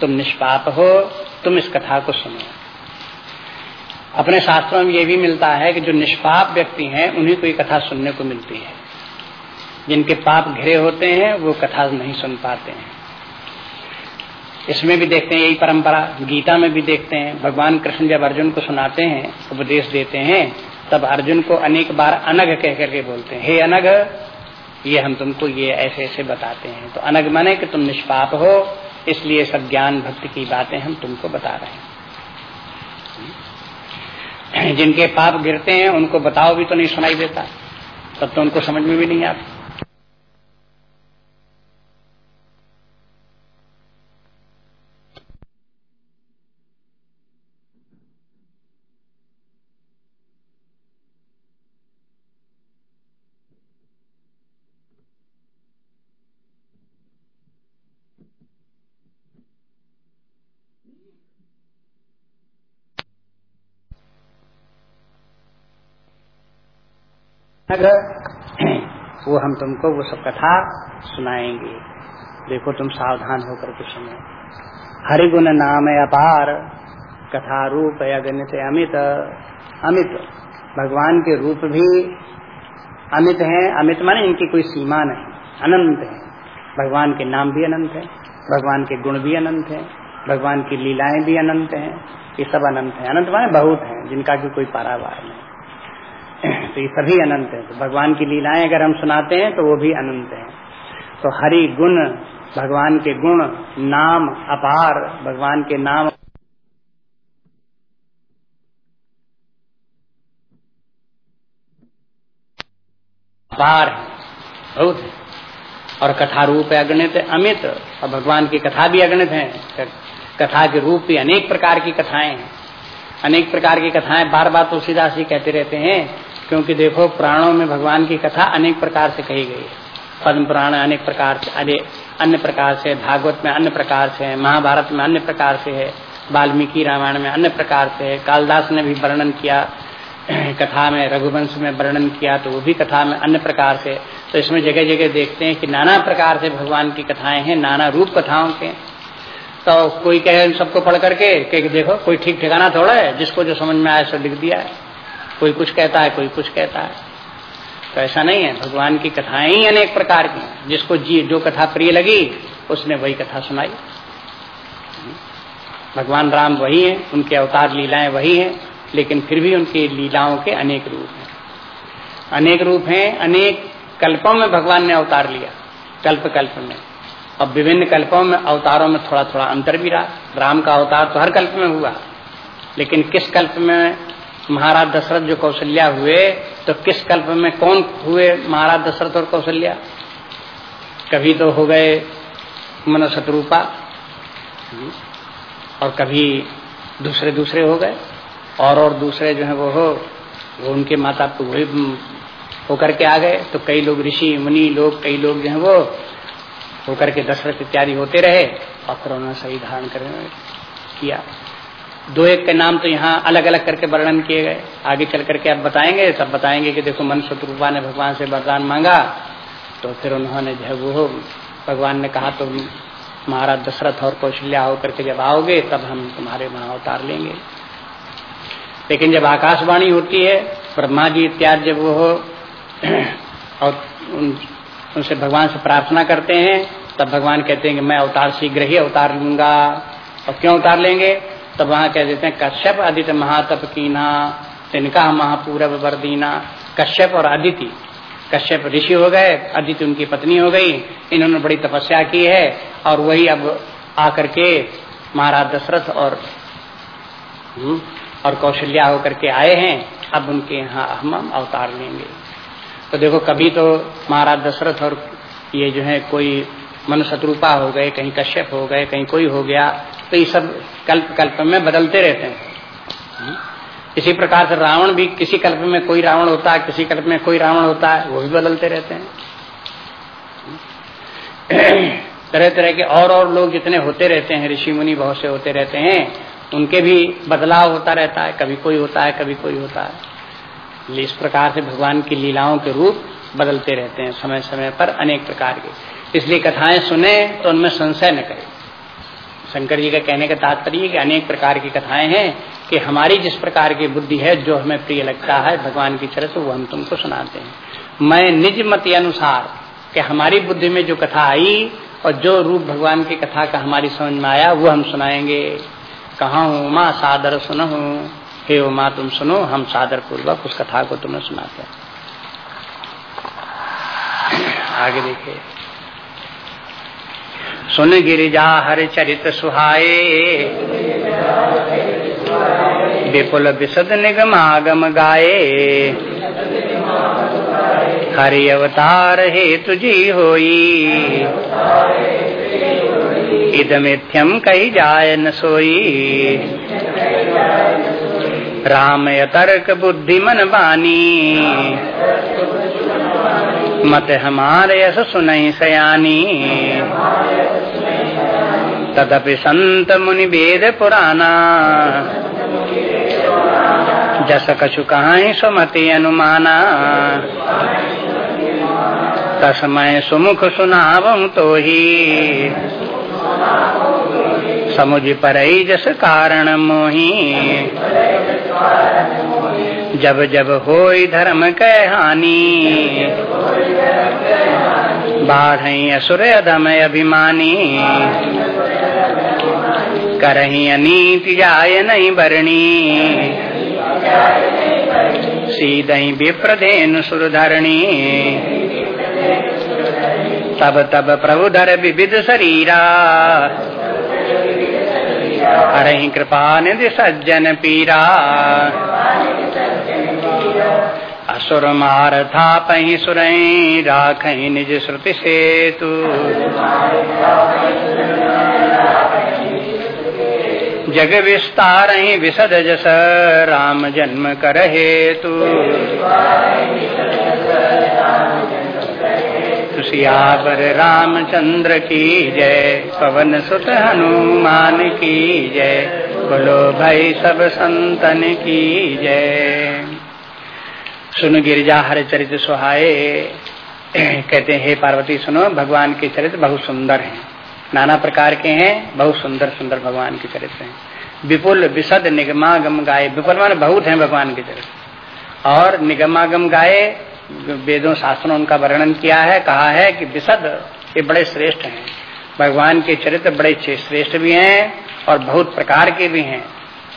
तुम निष्पाप हो तुम इस कथा को सुनो। अपने शास्त्रों में ये भी मिलता है कि जो निष्पाप व्यक्ति हैं उन्हीं को ये कथा सुनने को मिलती है। जिनके पाप घिरे होते हैं वो कथा नहीं सुन पाते हैं। इसमें भी देखते हैं यही परंपरा गीता में भी देखते हैं। भगवान कृष्ण जब अर्जुन को सुनाते हैं उपदेश देते हैं तब अर्जुन को अनेक बार अनग कह करके बोलते हैं, हे अनग ये हम तुमको ये ऐसे ऐसे बताते हैं। तो अनग माने कि तुम निष्पाप हो, इसलिए सब ज्ञान भक्ति की बातें हम तुमको बता रहे हैं। जिनके पाप गिरते हैं, उनको बताओ भी तो नहीं सुनाई देता। तब तो उनको समझ में भी नहीं आता। वो हम तुमको वो सब कथा सुनाएँगे। देखो तुम सावधान होकर के सुनो। हरिगुण नाम अपार, कथा रूप अगणित अमित। अमित, भगवान के रूप भी अमित हैं। अमित माने इनकी कोई सीमा नहीं, अनंत है। भगवान के नाम भी अनंत है, भगवान के गुण भी अनंत है, भगवान की लीलाएँ भी अनंत हैं। ये सब अनंत है। अनंत माने बहुत हैं, जिनका की कोई पारावार नहीं। तो ये सभी अनंत है। तो भगवान की लीलाएँ अगर हम सुनाते हैं तो वो भी अनंत है। तो हरि गुण, भगवान के गुण, नाम अपार, भगवान के नाम अपार है। बहुत और कथा रूप है अगणित अमित, और भगवान की कथा भी अगणित है। कथा के रूप भी अनेक प्रकार की कथाएँ हैं। अनेक प्रकार की कथाएँ बार बार तुलसीदास तो जी कहते रहते हैं क्योंकि देखो, प्राणों में भगवान की कथा अनेक प्रकार से कही गई है। पद्म पुराण अनेक प्रकार से अरे अन्य प्रकार से, भागवत में अन्य प्रकार से है महाभारत में अन्य प्रकार से है, वाल्मीकि रामायण में अन्य प्रकार से है, कालदास ने भी वर्णन किया, कथा में, रघुवंश में वर्णन किया तो वो भी कथा में अन्य प्रकार से। तो इसमें जगह जगह देखते हैं कि नाना प्रकार से भगवान की कथाएँ हैं, नाना रूप कथाओं के। तो कोई कहे, सबको पढ़ करके देखो, कोई ठीक ठिकाना थोड़ा है, जिसको जो समझ में आया सो लिख दिया है। कोई कुछ कहता है, कोई कुछ कहता है। तो ऐसा नहीं है, भगवान की कथाएँ ही अनेक प्रकार की जिसको जी, जो कथा प्रिय लगी, उसने वही कथा सुनाई। भगवान राम वही है, उनके अवतार लीलाएँ वही हैं, लेकिन फिर भी उनकी लीलाओं के अनेक रूप हैं। अनेक रूप हैं, अनेक कल्पों में भगवान ने अवतार लिया, कल्प कल्प में। और विभिन्न कल्पों में, अवतारों में थोड़ा थोड़ा अंतर भी रहा। राम का अवतार तो हर कल्प में हुआ, लेकिन किस कल्प में महाराज दशरथ जो कौशल्या हुए तो किस कल्प में कौन हुए महाराज दशरथ और कौशल्या? कभी तो हो गए मन शत्रुपा और कभी दूसरे दूसरे हो गए, और और दूसरे जो है वो हो, वो उनके माता वही होकर के आ गए। तो कई लोग ऋषि, मुनि लोग, कई लोग जो है वो होकर के दशरथ इत्यादि होते रहे, और फिर उन्होंने सही धारण कर किया। दो एक के नाम तो यहाँ अलग अलग करके वर्णन किए गए। आगे चल करके आप बताएँगे तब बताएँगे कि देखो मन शत्रुपा ने भगवान से वरदान मांगा तो फिर उन्होंने जो है वो भगवान ने कहा तुम महाराज दशरथ और कौशल्या होकर के जब आओगे तब हम तुम्हारे वहाँ उतार लेंगे। लेकिन जब आकाशवाणी होती है ब्रह्मा जी इत्यादि जब वो हो और उन, उनसे भगवान से प्रार्थना करते हैं तब भगवान कहते हैं कि मैं अवतार शीघ्र ही अवतार लूँगा। और क्यों उतार लेंगे? तो वहाँ कह देते हैं कश्यप आदित्य महातप कीना तिनका महापूरब वर्दीना। कश्यप और अदिति। कश्यप ऋषि हो गए अदिति उनकी पत्नी हो गई इन्होंने बड़ी तपस्या की है और वही अब आकर के महाराज दशरथ और हम्म, और कौशल्या होकर के आए हैं। अब उनके यहाँ हम अवतार लेंगे। तो देखो कभी तो महाराज दशरथ और ये जो है कोई मन शत्रुपा हो गए, कहीं कश्यप हो गए, कहीं कोई हो गया तो ये सब कल्प कल्प में बदलते रहते हैं। हम्म। इसी प्रकार से रावण भी किसी कल्प में कोई रावण होता है, किसी कल्प में कोई रावण होता है, वो भी बदलते रहते हैं। तरह तरह के और और लोग जितने होते रहते हैं, ऋषि मुनि बहुत से होते रहते हैं, उनके भी बदलाव होता रहता है, कभी कोई होता है, कभी कोई होता है। इस प्रकार से भगवान की लीलाओं के रूप बदलते रहते हैं समय समय पर अनेक प्रकार के। इसलिए कथाएँ सुने तो उनमें संशय न करें। शंकर जी का कहने का तात्पर्य कि अनेक प्रकार की कथाएँ हैं कि हमारी जिस प्रकार की बुद्धि है, जो हमें प्रिय लगता है, भगवान की चरित्र वो हम तुमको सुनाते हैं। मैं निज मत अनुसार कि हमारी बुद्धि में जो कथा आई और जो रूप भगवान की कथा का हमारी समझ में आया, वो हम सुनाएँगे। कहा हूँ माँ, सादर सुनो हे उमा तुम सुनो, हम सादर पूर्वक उस कथा को तुम्हें सुनाते हैं। आगे देखिए। सुन गिरिजा हर चरित सुहाए। विपुल विशद निगम आगम गाये हरि अवतार हे तुझी होई। इदमिथ्यम कही जाय न सोई। राम यतर्क बुद्धि मन बानी। मत हमारे यश सुनई सयानी। तदपि संत मुनि वेद पुराना। जस कछु कहा सुमति अनुमाना। तस्मय सुमुख सुनाव तो ही समुझ पर जस कारण मोही। जब जब हो धर्म कै हानि। बाढ़ असुर अधम अभिमानी। करही अनीति जाय नहीं बरणी। सीधई विप्रधेन सुरधरणी तब तब प्रभु धर विविध शरीरा। हरही कृपा निधि सज्जन पीरा। असुर मार था पही सुर राख निज श्रुति से तू जग विस्तार ही विसद जस, राम जन्म कर हेतु। सियावर रामचंद्र की जय, पवन सुत हनुमान की जय, बोलो भाई सब संतन की जय। सुन गिरिजा हर चरित्र सुहाए कहते हैं, हे पार्वती, सुनो, भगवान के चरित्र बहुत सुंदर हैं। नाना प्रकार के हैं, बहुत सुंदर सुंदर भगवान के चरित्र हैं। विपुल विशद निगमागम गाये विपुल मान बहुत हैं भगवान के चरित्र और निगमागम गाये, वेदों, शास्त्रों, उनका वर्णन किया है, कहा है कि विशद, ये बड़े श्रेष्ठ हैं। भगवान के चरित्र बड़े श्रेष्ठ भी हैं और बहुत प्रकार के भी हैं,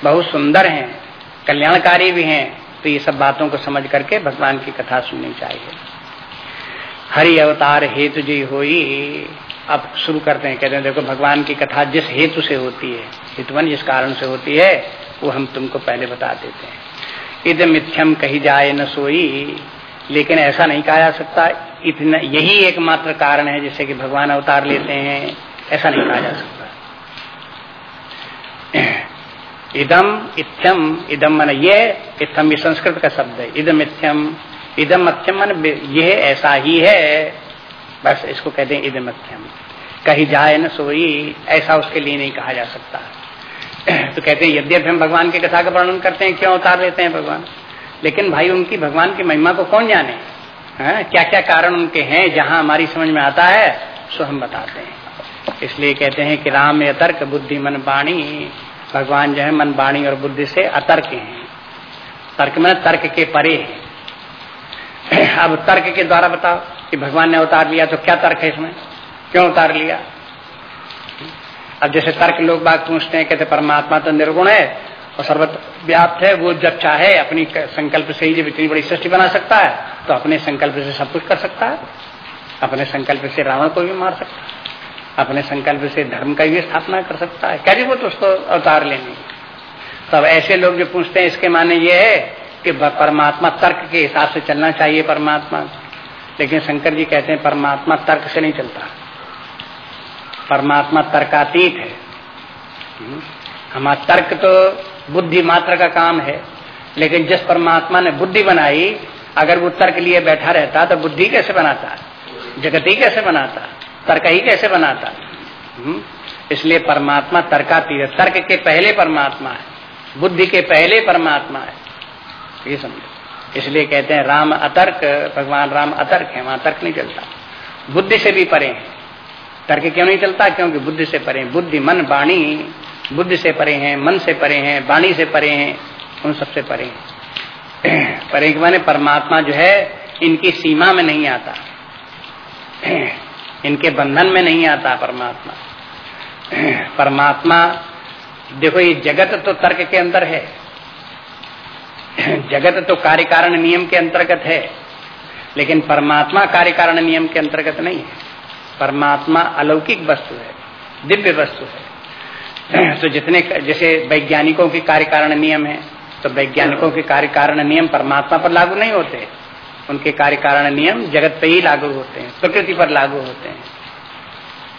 बहुत सुंदर हैं, कल्याणकारी भी हैं। तो ये सब बातों को समझ करके भगवान की कथा सुननी चाहिए। हरि अवतार हेतु जी हुई, अब शुरू करते हैं, कहते हैं, देखो, भगवान की कथा जिस हेतु से होती है, हितवन जिस कारण से होती है, वो हम तुमको पहले बता देते हैं। इध मिथ्यम कही जाए न सोई, लेकिन ऐसा नहीं कहा जा सकता, इतना, यही एकमात्र कारण है जिससे कि भगवान अवतार लेते हैं, ऐसा नहीं कहा जा सकता। इदम इथ्यम इदम मन ये इथम भी संस्कृत का शब्द है। इदम इथ्यम इदम अथ्यम मन ये ऐसा ही है। बस इसको कहते हैं इदम अथ्यम कही जाए न सोई, ऐसा उसके लिए नहीं कहा जा सकता। तो कहते हैं, यद्यपि हम भगवान की कथा का वर्णन करते हैं, क्यों उतार लेते हैं भगवान? लेकिन भाई, उनकी भगवान की महिमा को कौन जाने? है? क्या क्या कारण उनके हैं, जहाँ हमारी समझ में आता है, सो हम बताते हैं। इसलिए कहते हैं कि राम अतर्क बुद्धि मन बाणी। भगवान जो है मन बाणी और बुद्धि से अतर्क हैं। तर्क में तर्क के परे है। अब तर्क के द्वारा बताओ कि भगवान ने उतार लिया तो क्या तर्क है इसमें? क्यों उतार लिया? अब जैसे तर्क लोग बात पूछते हैं, कहते परमात्मा तो निर्गुण है और सर्वत व्याप्त है, वो जब चाहे, अपनी संकल्प से ही जब इतनी बड़ी सृष्टि बना सकता है तो अपने संकल्प से सब कुछ कर सकता है। अपने संकल्प से रावण को भी मार सकता है। अपने संकल्प से धर्म का भी स्थापना कर सकता है। क्या वो तो उसको अवतार लेने तब ऐसे लोग जो पूछते हैं, इसके माने ये है कि परमात्मा तर्क के हिसाब से चलना चाहिए परमात्मा। लेकिन शंकर जी कहते हैं, परमात्मा तर्क से नहीं चलता। परमात्मा तर्कातीत है। हम्म। हमारा तर्क तो बुद्धि मात्र का काम है। लेकिन जिस परमात्मा ने बुद्धि बनाई, अगर वो तर्क लिए बैठा रहता तो बुद्धि कैसे बनाता? जगत कैसे बनाता? तर्क ही कैसे बनाता? हम्म। इसलिए परमात्मा तर्कातीत तर्क के पहले परमात्मा है। बुद्धि के पहले परमात्मा है। ये समझो। इसलिए कहते हैं, राम अतर्क, भगवान राम अतर्क है, वहाँ तर्क नहीं चलता। बुद्धि से भी परे हैं। तर्क क्यों नहीं चलता? क्योंकि बुद्धि से परे बुद्धि, मन, वाणी, बुद्धि से परे हैं, मन से परे हैं, वाणी से परे हैं, उन सबसे परे हैं। परे के माने परमात्मा जो है, इनकी सीमा में नहीं आता। इनके बंधन में नहीं आता परमात्मा। परमात्मा, देखो ये जगत तो तर्क के अंदर है। जगत तो कार्य कारण नियम के अंतर्गत है, लेकिन परमात्मा कार्य कारण नियम के अंतर्गत नहीं है। परमात्मा अलौकिक वस्तु है, दिव्य वस्तु है। तो जितने जैसे वैज्ञानिकों के कार्य कारण नियम है तो वैज्ञानिकों के कार्य कारण नियम परमात्मा पर लागू नहीं होते। उनके कार्य कारण नियम जगत पे ही लागू होते हैं, प्रकृति पर लागू होते हैं।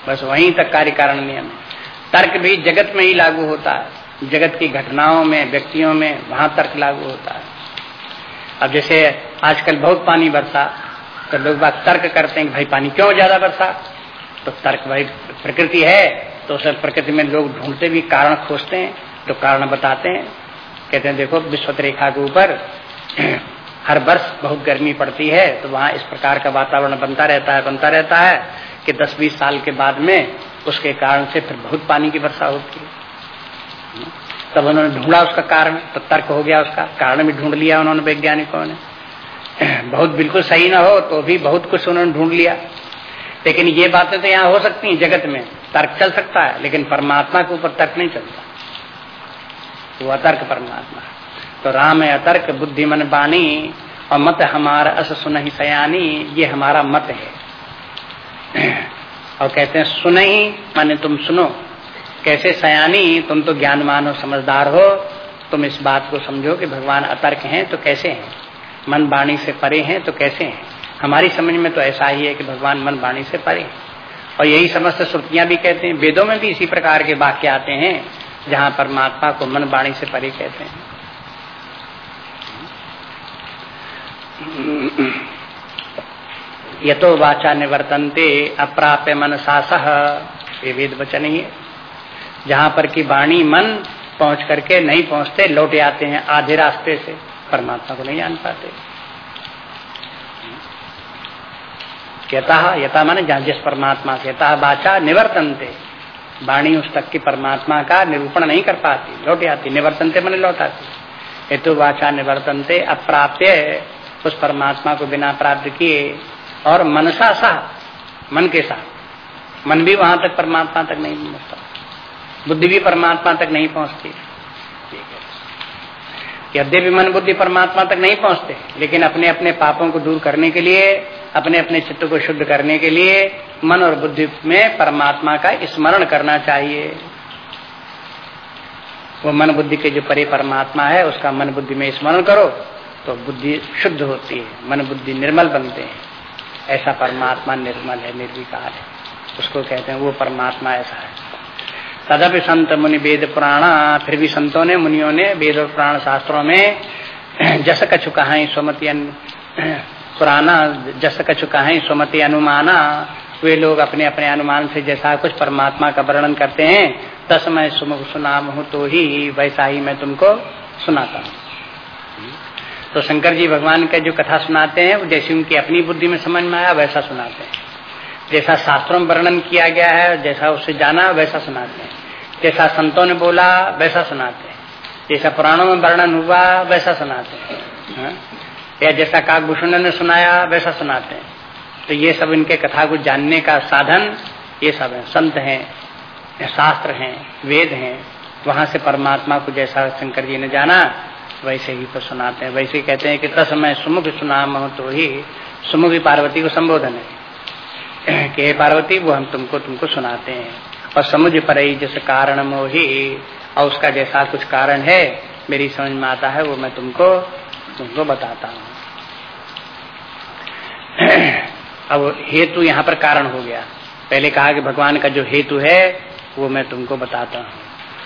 बस वहीं तक कार्य कारण नियम है। तर्क भी जगत में ही लागू होता है। जगत की घटनाओं में, व्यक्तियों में वहाँ तर्क लागू होता है। अब जैसे आजकल बहुत पानी बरसा तो लोग बात तर्क करते हैं कि भाई पानी क्यों ज़्यादा बरसा? तो तर्क भाई प्रकृति है तो उस प्रकृति में लोग ढूंढते भी कारण खोजते हैं तो कारण बताते हैं। कहते हैं, देखो विश्वत रेखा के ऊपर हर वर्ष बहुत गर्मी पड़ती है तो वहाँ इस प्रकार का वातावरण बनता रहता है, बनता रहता है कि 10-20 साल के बाद में उसके कारण से फिर बहुत पानी की वर्षा होती है। तब उन्होंने ढूंढा उसका कारण तो तर्क हो गया उसका, कारण भी ढूंढ लिया उन्होंने वैज्ञानिकों ने। बहुत बिल्कुल सही ना हो तो भी बहुत कुछ उन्होंने ढूंढ लिया। लेकिन ये बातें तो यहाँ हो सकती हैं, जगत में तर्क चल सकता है, लेकिन परमात्मा के ऊपर तर्क नहीं चलता। वो अतर्क परमात्मा तो राम अतर्क बुद्धि, मन बानी और मत हमारा अस, सुन ही, सयानी, ये हमारा मत है। और कहते हैं, सुन ही, माने तुम सुनो। कैसे सयानी, तुम तो ज्ञानमान हो समझदार हो। तुम इस बात को समझो कि भगवान अतर्क हैं तो कैसे हैं? मन, वाणी से परे हैं तो कैसे हैं? हमारी समझ में तो ऐसा ही है कि भगवान मन, वाणी से परे हैं। और यही समस्त श्रुतियाँ भी कहते हैं, वेदों में भी इसी प्रकार के वाक्य आते हैं, जहाँ परमात्मा को मन, वाणी से परे कहते हैं। यतो वाचा निवर्तनते, अप्राप्य मन सासह ये वेद वचन ही। है जहाँ पर की वाणी मन पहुँच करके नहीं पहुँचते, लौट आते हैं आधे रास्ते से। परमात्मा को नहीं जान पाते। यथा यथा माने जहाँ जिस परमात्मा से यथा वाचा निवर्तनते। वाणी उस तक की परमात्मा का निरूपण नहीं कर पाती, लौटे आती, निवर्तनते मैंने लौटाती हेतु वाचा निवर्तनते, अप्राप्य उस परमात्मा को बिना प्राप्त किए और मनसा सा मन के साथ। मन भी वहाँ तक परमात्मा तक नहीं पहुँचता। बुद्धि भी परमात्मा तक नहीं पहुँचती। यद्यपि मन, बुद्धि परमात्मा तक नहीं पहुँचते, लेकिन अपने अपने पापों को दूर करने के लिए अपने अपने चित्त को शुद्ध करने के लिए मन और बुद्धि में परमात्मा का स्मरण करना चाहिए। वो मन बुद्धि के जो परे परमात्मा है, उसका मन बुद्धि में स्मरण करो। तो बुद्धि शुद्ध होती है, मन बुद्धि निर्मल बनते हैं। ऐसा परमात्मा निर्मल है, निर्विकार है। उसको कहते हैं, वो परमात्मा ऐसा है। तदपि संत मुनि वेद पुराणा, फिर भी संतों ने, मुनियों ने वेद और पुराण शास्त्रों में जस कछु कहा स्वमति पुराना जस कछु कहा स्वमति अनुमाना। वे लोग अपने अपने अनुमान से जैसा कुछ परमात्मा का वर्णन करते हैं, तस मैं सुनाम हूँ तो ही, वैसा ही मैं तुमको सुनाता हूँ। तो शंकर जी भगवान का जो कथा सुनाते हैं वो जैसे उनकी अपनी बुद्धि में समझ में आया, वैसा सुनाते हैं। जैसा शास्त्रों में वर्णन किया गया है, जैसा उससे जाना, वैसा सुनाते हैं। जैसा संतों ने बोला, वैसा सुनाते हैं। जैसा पुराणों में वर्णन हुआ, वैसा सुनाते हैं। हाँ? या जैसा काकभूषण ने सुनाया, वैसा सुनाते हैं। तो ये सब इनके कथा को जानने का साधन, ये सब है। संत हैं, शास्त्र हैं, वेद हैं। वहाँ से परमात्मा को जैसा शंकर जी ने जाना वैसे ही तो सुनाते हैं। वैसे कहते हैं कि तस मैं सुमुख सुनाम हूँ तो ही सुमुखी पार्वती को संबोधन है। कि पार्वती, वो हम तुमको तुमको सुनाते हैं। और समुझ पर ही जिस कारण मोही, और उसका जैसा कुछ कारण है, मेरी समझ में आता है, वो मैं तुमको तुमको बताता हूँ। अब हेतु यहाँ पर कारण हो गया। पहले कहा कि भगवान का जो हेतु है, वो मैं तुमको बताता हूँ।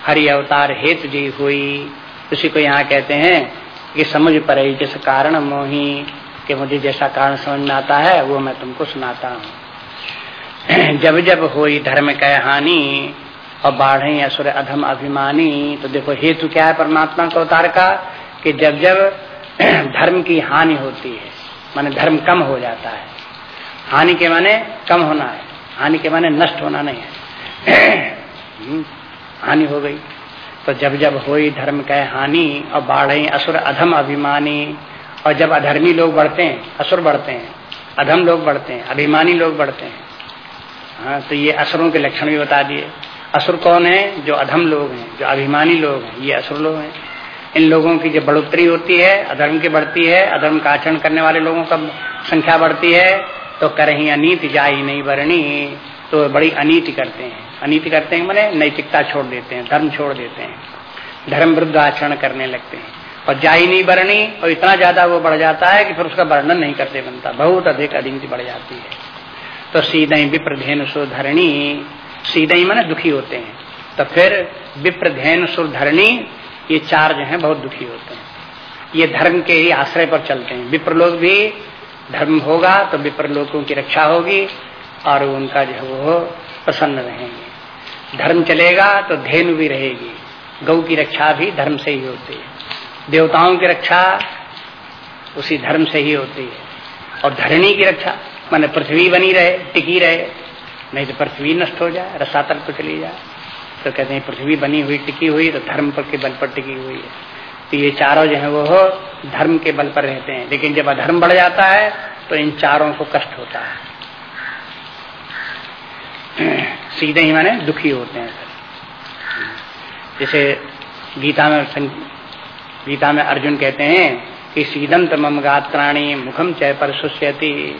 हरि अवतार हेतु जी हुई उसी को यहाँ कहते हैं कि समझ पर जिस कारण मोही कि मुझे जैसा कारण समझ में आता है, वो मैं तुमको सुनाता हूँ। जब जब हो धर्म कह हानि और बाढ़े असुर अधम अभिमानी तो देखो हेतु क्या है परमात्मा के अवतार का? कि जब जब धर्म की हानि होती है, माने धर्म कम हो जाता है। हानि के माने कम होना है, हानि के माने नष्ट होना नहीं है। हानि हो गई। तो जब जब हो धर्म कह हानि और बाढ़, असुर अधम अभिमानी, और जब अधर्मी लोग बढ़ते हैं, असुर बढ़ते हैं, अधम लोग बढ़ते हैं, अभिमानी लोग बढ़ते हैं। हाँ तो ये असुरों के लक्षण भी बता दिए। असुर कौन है? जो अधम लोग हैं, जो अभिमानी लोग हैं, ये असुर लोग हैं। इन लोगों की जब बढ़ोतरी होती है, अधर्म की बढ़ती है, अधर्म का आचरण करने वाले लोगों का संख्या बढ़ती है तो करही अनीति जाई नहीं बरणी तो बड़ी अनित करते हैं। अनीति करते हैं, मैंने नैतिकता छोड़ देते हैं, धर्म छोड़ देते हैं, धर्म विरुद्ध आचरण करने लगते हैं। और जाई नहीं बरणी, और इतना ज़्यादा वो बढ़ जाता है कि फिर उसका वर्णन नहीं करते बनता, बहुत अधिक अनिति बढ़ जाती है। तो सीधे विप्रधेन सुधरणी सीधे ही मैंने दुखी होते हैं। तो फिर विप्रधेन सुधरणी ये चार जो है बहुत दुखी होते हैं। ये धर्म के ही आश्रय पर चलते हैं। विप्र लोग भी धर्म होगा तो विप्र लोगों की रक्षा होगी, और उनका जो है वो प्रसन्न रहेंगे। धर्म चलेगा तो धेनु भी रहेगी। गौ की रक्षा भी धर्म से ही होती है। देवताओं की रक्षा उसी धर्म से ही होती है। और धरणी की रक्षा, माने पृथ्वी बनी रहे, टिकी रहे, नहीं तो पृथ्वी नष्ट हो जाए, रसातल पर चली जाए। तो कहते हैं, पृथ्वी बनी हुई, टिकी हुई तो धर्म पर के बल पर टिकी हुई है। तो ये चारों जो है वो धर्म के बल पर रहते हैं। लेकिन जब अधर्म बढ़ जाता है तो इन चारों को कष्ट होता है। सीधे ही माने दुखी होते हैं। जैसे गीता में गीता में अर्जुन कहते हैं कि सीधम तमम गात्राणी मुखम चय पर सुष्यति।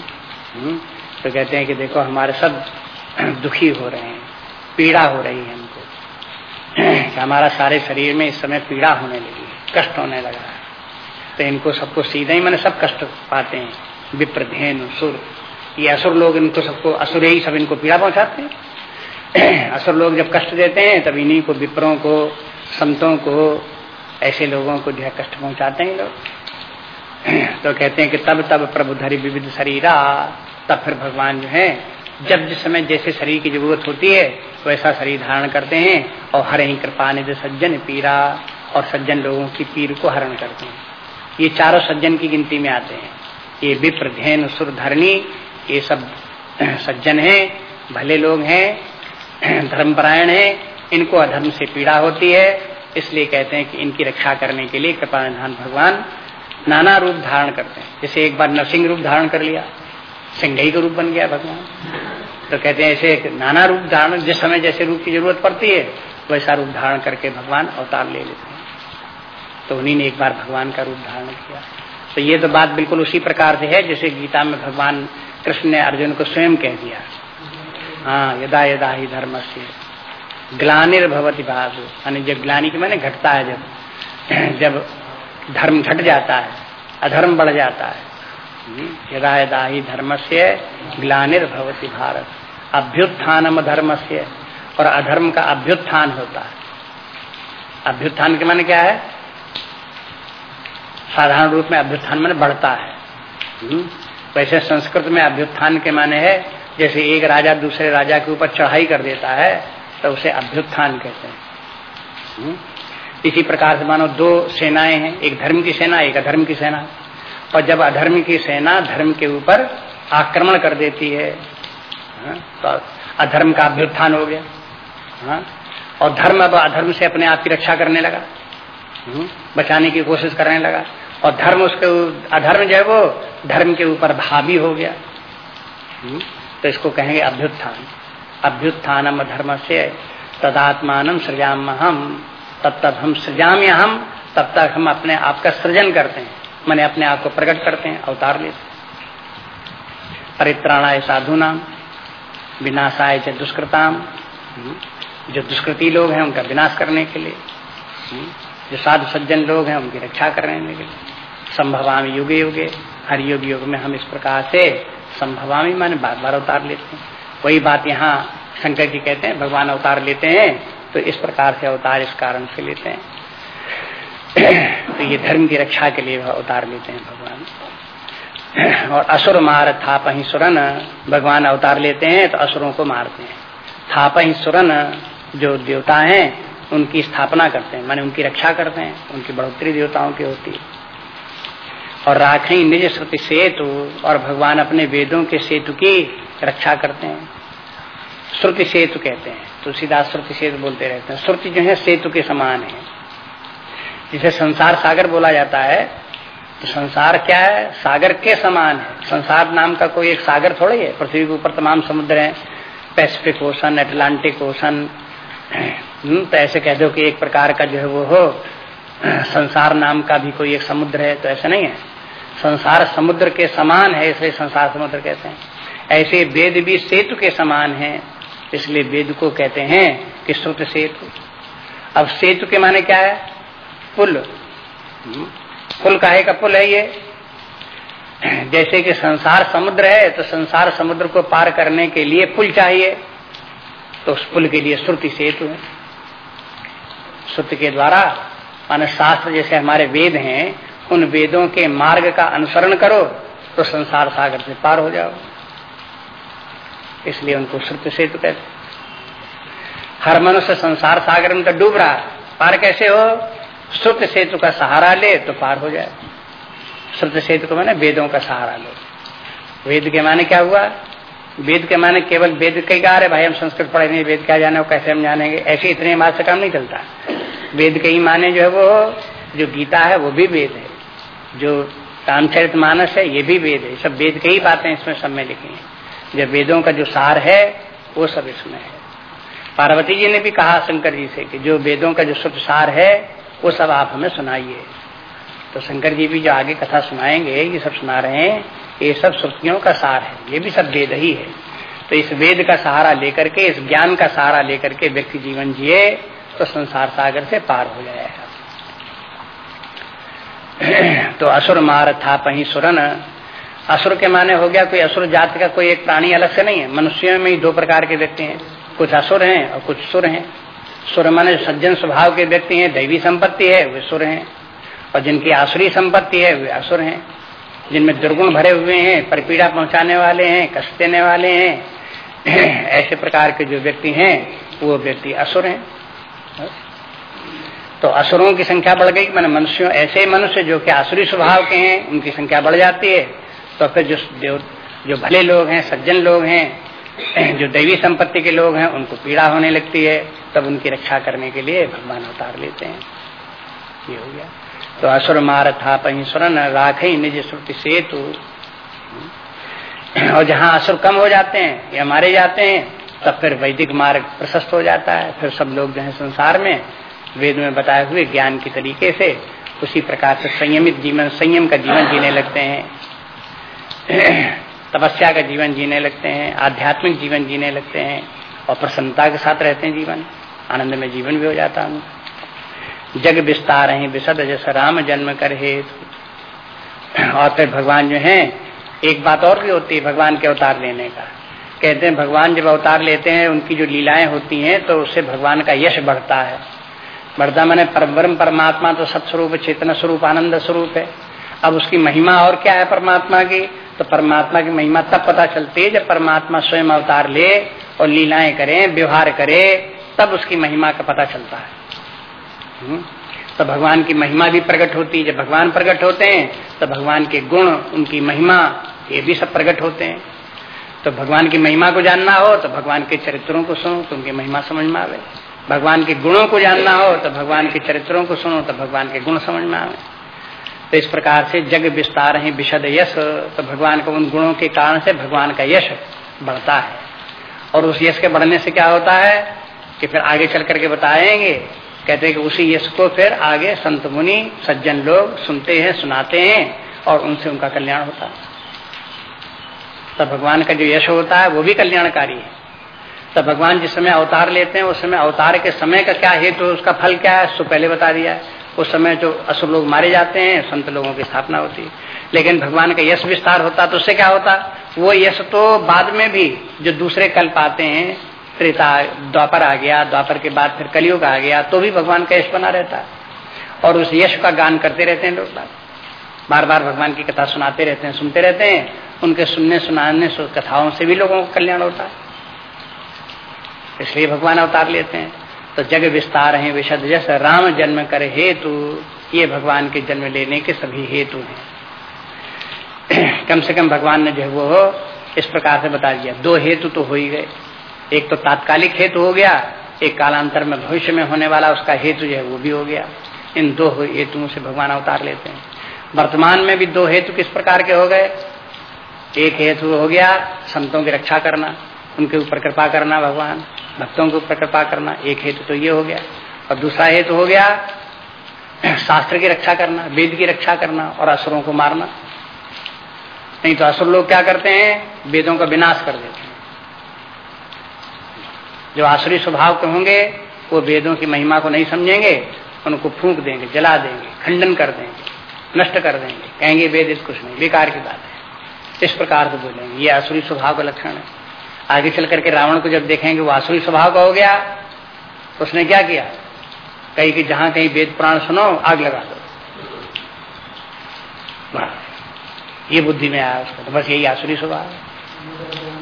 हम्म, तो कहते हैं कि देखो हमारे सब दुखी हो रहे हैं पीड़ा हो रही है हमको। हमारा सारे शरीर में इस समय पीड़ा होने लगी है कष्ट होने लगा है। तो इनको सबको सीधे ही मैंने सब कष्ट पाते हैं। विप्रधेन सुर। ये असुर लोग इनको सबको, असुर ही सब इनको पीड़ा पहुंचाते हैं। असुर लोग जब कष्ट देते हैं, तब इन्हीं को, विप्रों को, संतों को, ऐसे लोगों को जो है कष्ट पहुंचाते हैं लोग। तो कहते हैं कि तब तब प्रभु धरी विविध शरीरा, तब फिर भगवान जो है, जब जिस समय जैसे शरीर की ज़रूरत होती है, वैसा शरीर धारण करते हैं और हर ही कृपा निधि सज्जन पीरा और सज्जन लोगों की पीर को हरण करते हैं। ये चारों सज्जन की गिनती में आते हैं। ये विप्र, धैन, सुर, धरणी ये सब सज्जन हैं, भले लोग हैं, धर्मपरायण हैं, इनको अधर्म से पीड़ा होती है, इसलिए कहते हैं कि इनकी रक्षा करने के लिए कृपा निधान भगवान नाना रूप धारण करते हैं। जैसे एक बार नरसिंह रूप धारण कर लिया सिंह का रूप बन गया भगवान। तो कहते हैं ऐसे नाना रूप धारण, जिस समय जैसे रूप की ज़रूरत पड़ती है, वैसा रूप धारण करके भगवान अवतार ले लेते हैं। तो उन्हीं ने एक बार भगवान का रूप धारण किया। तो ये तो बात बिल्कुल उसी प्रकार से है, जैसे गीता में भगवान कृष्ण ने अर्जुन को स्वयं कह दिया हाँ यदा यदा ही धर्म से ग्लानिर्भवती भाव यानी जब ग्लानी की मैंने घटता है जब जब धर्म घट जाता है अधर्म बढ़ जाता है। हम्म, यदा यदा ही धर्म से ग्लानिर्भवती भारत। अभ्युत्थानम धर्म से और अधर्म का अभ्युत्थान होता है। अभ्युत्थान के माने क्या है? साधारण रूप में अभ्युत्थान माने बढ़ता है। हम्म, वैसे संस्कृत में अभ्युत्थान के माने है जैसे एक राजा दूसरे राजा के ऊपर चढ़ाई कर देता है तो उसे अभ्युत्थान कहते हैं। हम्म, इसी प्रकार से मानो दो सेनाएँ हैं एक धर्म की सेना एक अधर्म की सेना। और जब अधर्म की सेना धर्म के ऊपर आक्रमण कर देती है हाँ, तो अधर्म का अभ्युत्थान हो गया। हाँ, और धर्म अब अधर्म से अपने आप की रक्षा करने लगा। हम्म, बचाने की कोशिश करने लगा। और धर्म उसके अधर्म जो है वो धर्म के ऊपर भावी हो गया। हम्म, तो इसको कहेंगे अभ्युत्थान। अभ्युत्थानम धर्म से तदात्मान सृजाम हम तब तक हम सृजाम हम तब तक हम अपने आप का सृजन करते हैं। मैंने अपने आप को प्रकट करते हैं अवतार लेते परित्राणाय साधु नाम विनाशाय च दुष्कृताम हम्म, जो दुष्कृति लोग हैं उनका विनाश करने के लिए। हम्म, जो साधु सज्जन लोग हैं, उनकी रक्षा करने के लिए। संभवामी युगे युगे, हर युग युग में हम इस प्रकार से संभवामी माने बार बार अवतार लेते हैं। वही बात यहाँ शंकर जी कहते हैं, भगवान अवतार लेते हैं तो इस प्रकार से अवतार इस कारण से लेते हैं। तो ये धर्म की रक्षा के लिए अवतार लेते हैं भगवान। और असुर मार था पही सुरन, भगवान अवतार लेते हैं तो असुरों को मारते हैं। था पही सुरन, जो देवता हैं उनकी स्थापना करते हैं, माने उनकी रक्षा करते हैं, उनकी बढ़ोतरी देवताओं की होती है। और राखें निज श्रुति सेतु और भगवान अपने वेदों के सेतु की रक्षा करते हैं। श्रुति सेतु कहते हैं, तुलसीदास श्रुति सेतु बोलते रहते हैं। श्रुति जो है, सेतु के समान है। जिसे संसार सागर बोला जाता है तो संसार क्या है? सागर के समान है। संसार नाम का कोई एक सागर थोड़ी है, पृथ्वी के ऊपर तमाम समुद्र है, पैसिफिक ओशन, अटलांटिक ओशन तो ऐसे कह दो कि एक प्रकार का जो है वो हो, संसार नाम का भी कोई एक समुद्र है तो ऐसा नहीं है। संसार समुद्र के समान है, इसलिए संसार समुद्र कहते हैं। ऐसे वेद भी सेतु के समान है, इसलिए वेद को कहते हैं कि श्रुत सेतु। अब सेतु के माने क्या है? पुल। पुल काहे का पुल है ये? जैसे कि संसार समुद्र है तो संसार समुद्र को पार करने के लिए पुल चाहिए तो उस पुल के लिए श्रुति सेतु है। श्रुति के द्वारा, माने शास्त्र जैसे हमारे वेद हैं, उन वेदों के मार्ग का अनुसरण करो तो संसार सागर से पार हो जाओ। इसलिए उनको श्रुति सेतु कहते हर मनुष्य संसार सागर में तो डूब रहा है, पार कैसे हो? श्रुत सेतु का सहारा ले तो पार हो जाए। श्रुत सेतु को मैंने वेदों का सहारा लो। वेद के माने क्या हुआ? वेद के माने केवल वेद कई गा रहे भाई, हम संस्कृत पढ़े नहीं, वेद क्या जाने कैसे हम जानेंगे? ऐसे इतने बात से काम नहीं चलता। वेद के ही माने जो है वो, जो गीता है, वो भी वेद है। जो रामचरित मानस है, ये भी वेद है। सब वेद के ही बातें इसमें सब में लिखी है। जो वेदों का जो सार है, वो सब इसमें है। पार्वती जी ने भी कहा शंकर जी से कि जो वेदों का जो शुभ सार है, वो सब आप हमें सुनाइए। तो शंकर जी भी जो आगे कथा सुनाएँगे, ये सब सुना रहे हैं, ये सब श्रुतियों का सार है, ये भी सब वेद ही है। तो इस वेद का सहारा लेकर के, इस ज्ञान का सहारा लेकर के व्यक्ति जीवन जिए तो संसार सागर से पार हो जाएगा तो असुर मार था पही सुरन। असुर के माने हो गया कोई असुर जात का कोई एक प्राणी अलग से नहीं है। मनुष्यों में ही दो प्रकार के व्यक्ति हैं। कुछ असुर हैं और कुछ सुर हैं। सुर माने सज्जन स्वभाव के व्यक्ति हैं, दैवी संपत्ति है, वे सुर हैं। और जिनकी आसुरी संपत्ति है, वे असुर हैं। जिनमें दुर्गुण भरे हुए हैं पर पीड़ा पहुँचाने वाले हैं, कष्ट देने वाले हैं, ऐसे प्रकार के जो व्यक्ति हैं, वो व्यक्ति असुर हैं। तो असुरों की संख्या बढ़ गई, मैंने मनुष्यों, ऐसे मनुष्य जो कि आसुरी स्वभाव के हैं, उनकी संख्या बढ़ जाती है। तो फिर जो जो भले लोग हैं, सज्जन लोग हैं, जो दैवी संपत्ति के लोग हैं, उनको पीड़ा होने लगती है, तब उनकी रक्षा करने के लिए भगवान अवतार लेते हैं। ये हो गया। तो असुर मार था पहीश्वरन राख ही निज श्रुति सेतु। और जहाँ असुर कम हो जाते हैं, या मारे जाते हैं, तब फिर वैदिक मार्ग प्रशस्त हो जाता है। फिर सब लोग जो है संसार में, वेद में बताए हुए ज्ञान के तरीके से उसी प्रकार से संयमित जीवन, संयम का जीवन जीने लगते हैं। तपस्या का जीवन जीने लगते हैं, आध्यात्मिक जीवन जीने लगते हैं, और प्रसन्नता के साथ रहते हैं जीवन। आनंद में जीवन भी हो जाता है जग विस्तार है, विशद जैसे राम जन्म कर। हेतु और फिर भगवान जो है, एक बात और भी होती है भगवान के अवतार लेने का। कहते हैं, भगवान जब अवतार लेते हैं, उनकी जो लीलाएँ होती हैं तो उससे भगवान का यश बढ़ता है। बढ़ता मैंने परब्रह्म, परमात्मा तो सत्स्वरूप, चेतना स्वरूप, आनंद स्वरूप है। अब उसकी महिमा और क्या है परमात्मा की? तो परमात्मा की महिमा तब पता चलती है जब परमात्मा स्वयं अवतार ले और लीलाएँ करे, व्यवहार करे, तब उसकी महिमा का पता चलता है? तो भगवान की महिमा भी प्रकट होती है। जब भगवान प्रकट होते हैं तो भगवान के गुण, उनकी महिमा, ये भी सब प्रकट होते हैं। तो भगवान की महिमा को जानना हो तो भगवान के चरित्रों को सुनो तो उनकी महिमा समझ में आवे। भगवान के गुणों को जानना हो तो भगवान के चरित्रों को सुनो तो भगवान के गुण समझ में आवे। तो इस प्रकार से जग विस्तार है, विशद यश तो भगवान को उन गुणों के कारण से भगवान का यश बढ़ता है। और उस यश के बढ़ने से क्या होता है कि फिर आगे चल करके बताएँगे कहते हैं कि उसी यश को फिर आगे संत मुनि, सज्जन लोग सुनते हैं, सुनाते हैं और उनसे उनका कल्याण होता है। तो भगवान का जो यश होता है, वो भी कल्याणकारी है। तो भगवान जिस समय अवतार लेते हैं, उस समय अवतार के समय का क्या हेतु तो उसका फल क्या है, उसको पहले बता दिया है। उस समय जो असुर लोग मारे जाते हैं, संत लोगों की स्थापना होती है। लेकिन भगवान का यश विस्तार होता तो उससे क्या होता? वो यश तो बाद में भी जो दूसरे कल्प आते हैं त्रेता द्वापर आ गया, द्वापर के बाद फिर कलयुग आ गया तो भी भगवान का यश बना रहता। है और उस यश का गान करते रहते हैं लोग बार बार भगवान की कथा सुनाते रहते हैं, सुनते रहते हैं, उनके सुनने सुनाने कथाओं से भी लोगों का कल्याण होता। है इसलिए भगवान अवतार लेते हैं। तो जग विस्तार है, विशद जस, राम जन्म कर हेतु, ये भगवान के जन्म लेने के सभी हेतु हैं। कम से कम भगवान ने जो वो इस प्रकार से बता दिया, दो हेतु तो हो ही गए। एक तो तात्कालिक हेतु हो गया, एक कालांतर में भविष्य में होने वाला उसका हेतु जो है वो भी हो गया। इन दो हेतुओं से भगवान अवतार लेते हैं। वर्तमान में भी दो हेतु किस प्रकार के हो गए? एक हेतु हो गया संतों की रक्षा करना, उनके ऊपर कृपा करना भगवान, भक्तों के ऊपर कृपा करना, एक हेतु तो ये हो गया। और दूसरा हेतु हो गया शास्त्र की रक्षा करना, वेद की रक्षा करना और असुरों को मारना। नहीं तो असुर लोग क्या करते हैं? वेदों का विनाश कर देते हैं। जो आसुरी स्वभाव के होंगे, वो वेदों की महिमा को नहीं समझेंगे, उनको फूंक देंगे, जला देंगे, खंडन कर देंगे, नष्ट कर देंगे। कहेंगे, वेद इस कुछ नहीं बेकार की बात है। इस प्रकार से बोलेंगे। ये आसुरी स्वभाव का लक्षण है। आगे चल करके रावण को जब देखेंगे, वो आसुरी स्वभाव का हो गया। तो उसने क्या किया? कहीं कि, जहाँ कहीं वेद पुराण सुनो, आग लगा दो। ये बुद्धि में आया उसको। तो बस यही आसुरी स्वभाव है।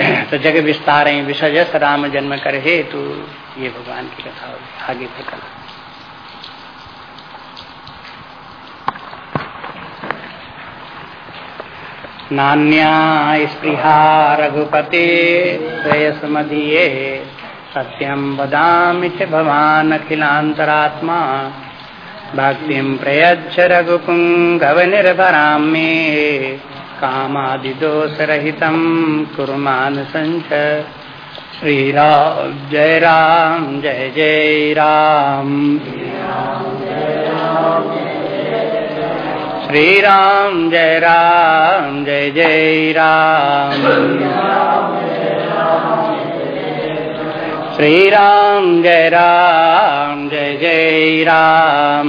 तो जग विस्तार है विसर्जस राम जन्म कर तो ये भगवान की कथा होगी आगे कल नान्या स्पृहा रघुपते स्वयसमदीये सत्यं वदामि च भवान् अखिलान्तरात्मा। भक्तिं प्रयच्छ रघुपुङ्गवनिर्भरां मे कामादिदोषरहितं कुर्मान् श्रीराम, जय राम, जय जय राम। श्री राम जय राम, जय जय राम। श्री राम जय राम, जय जय राम।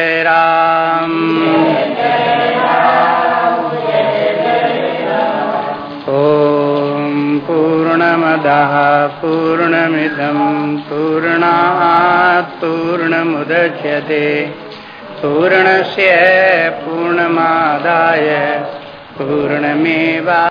पूर्णमदः पूर्णमिदं पूर्णात् पूर्णमुदच्यते। पूर्णस्य पूर्णमादाय पूर्णमेवा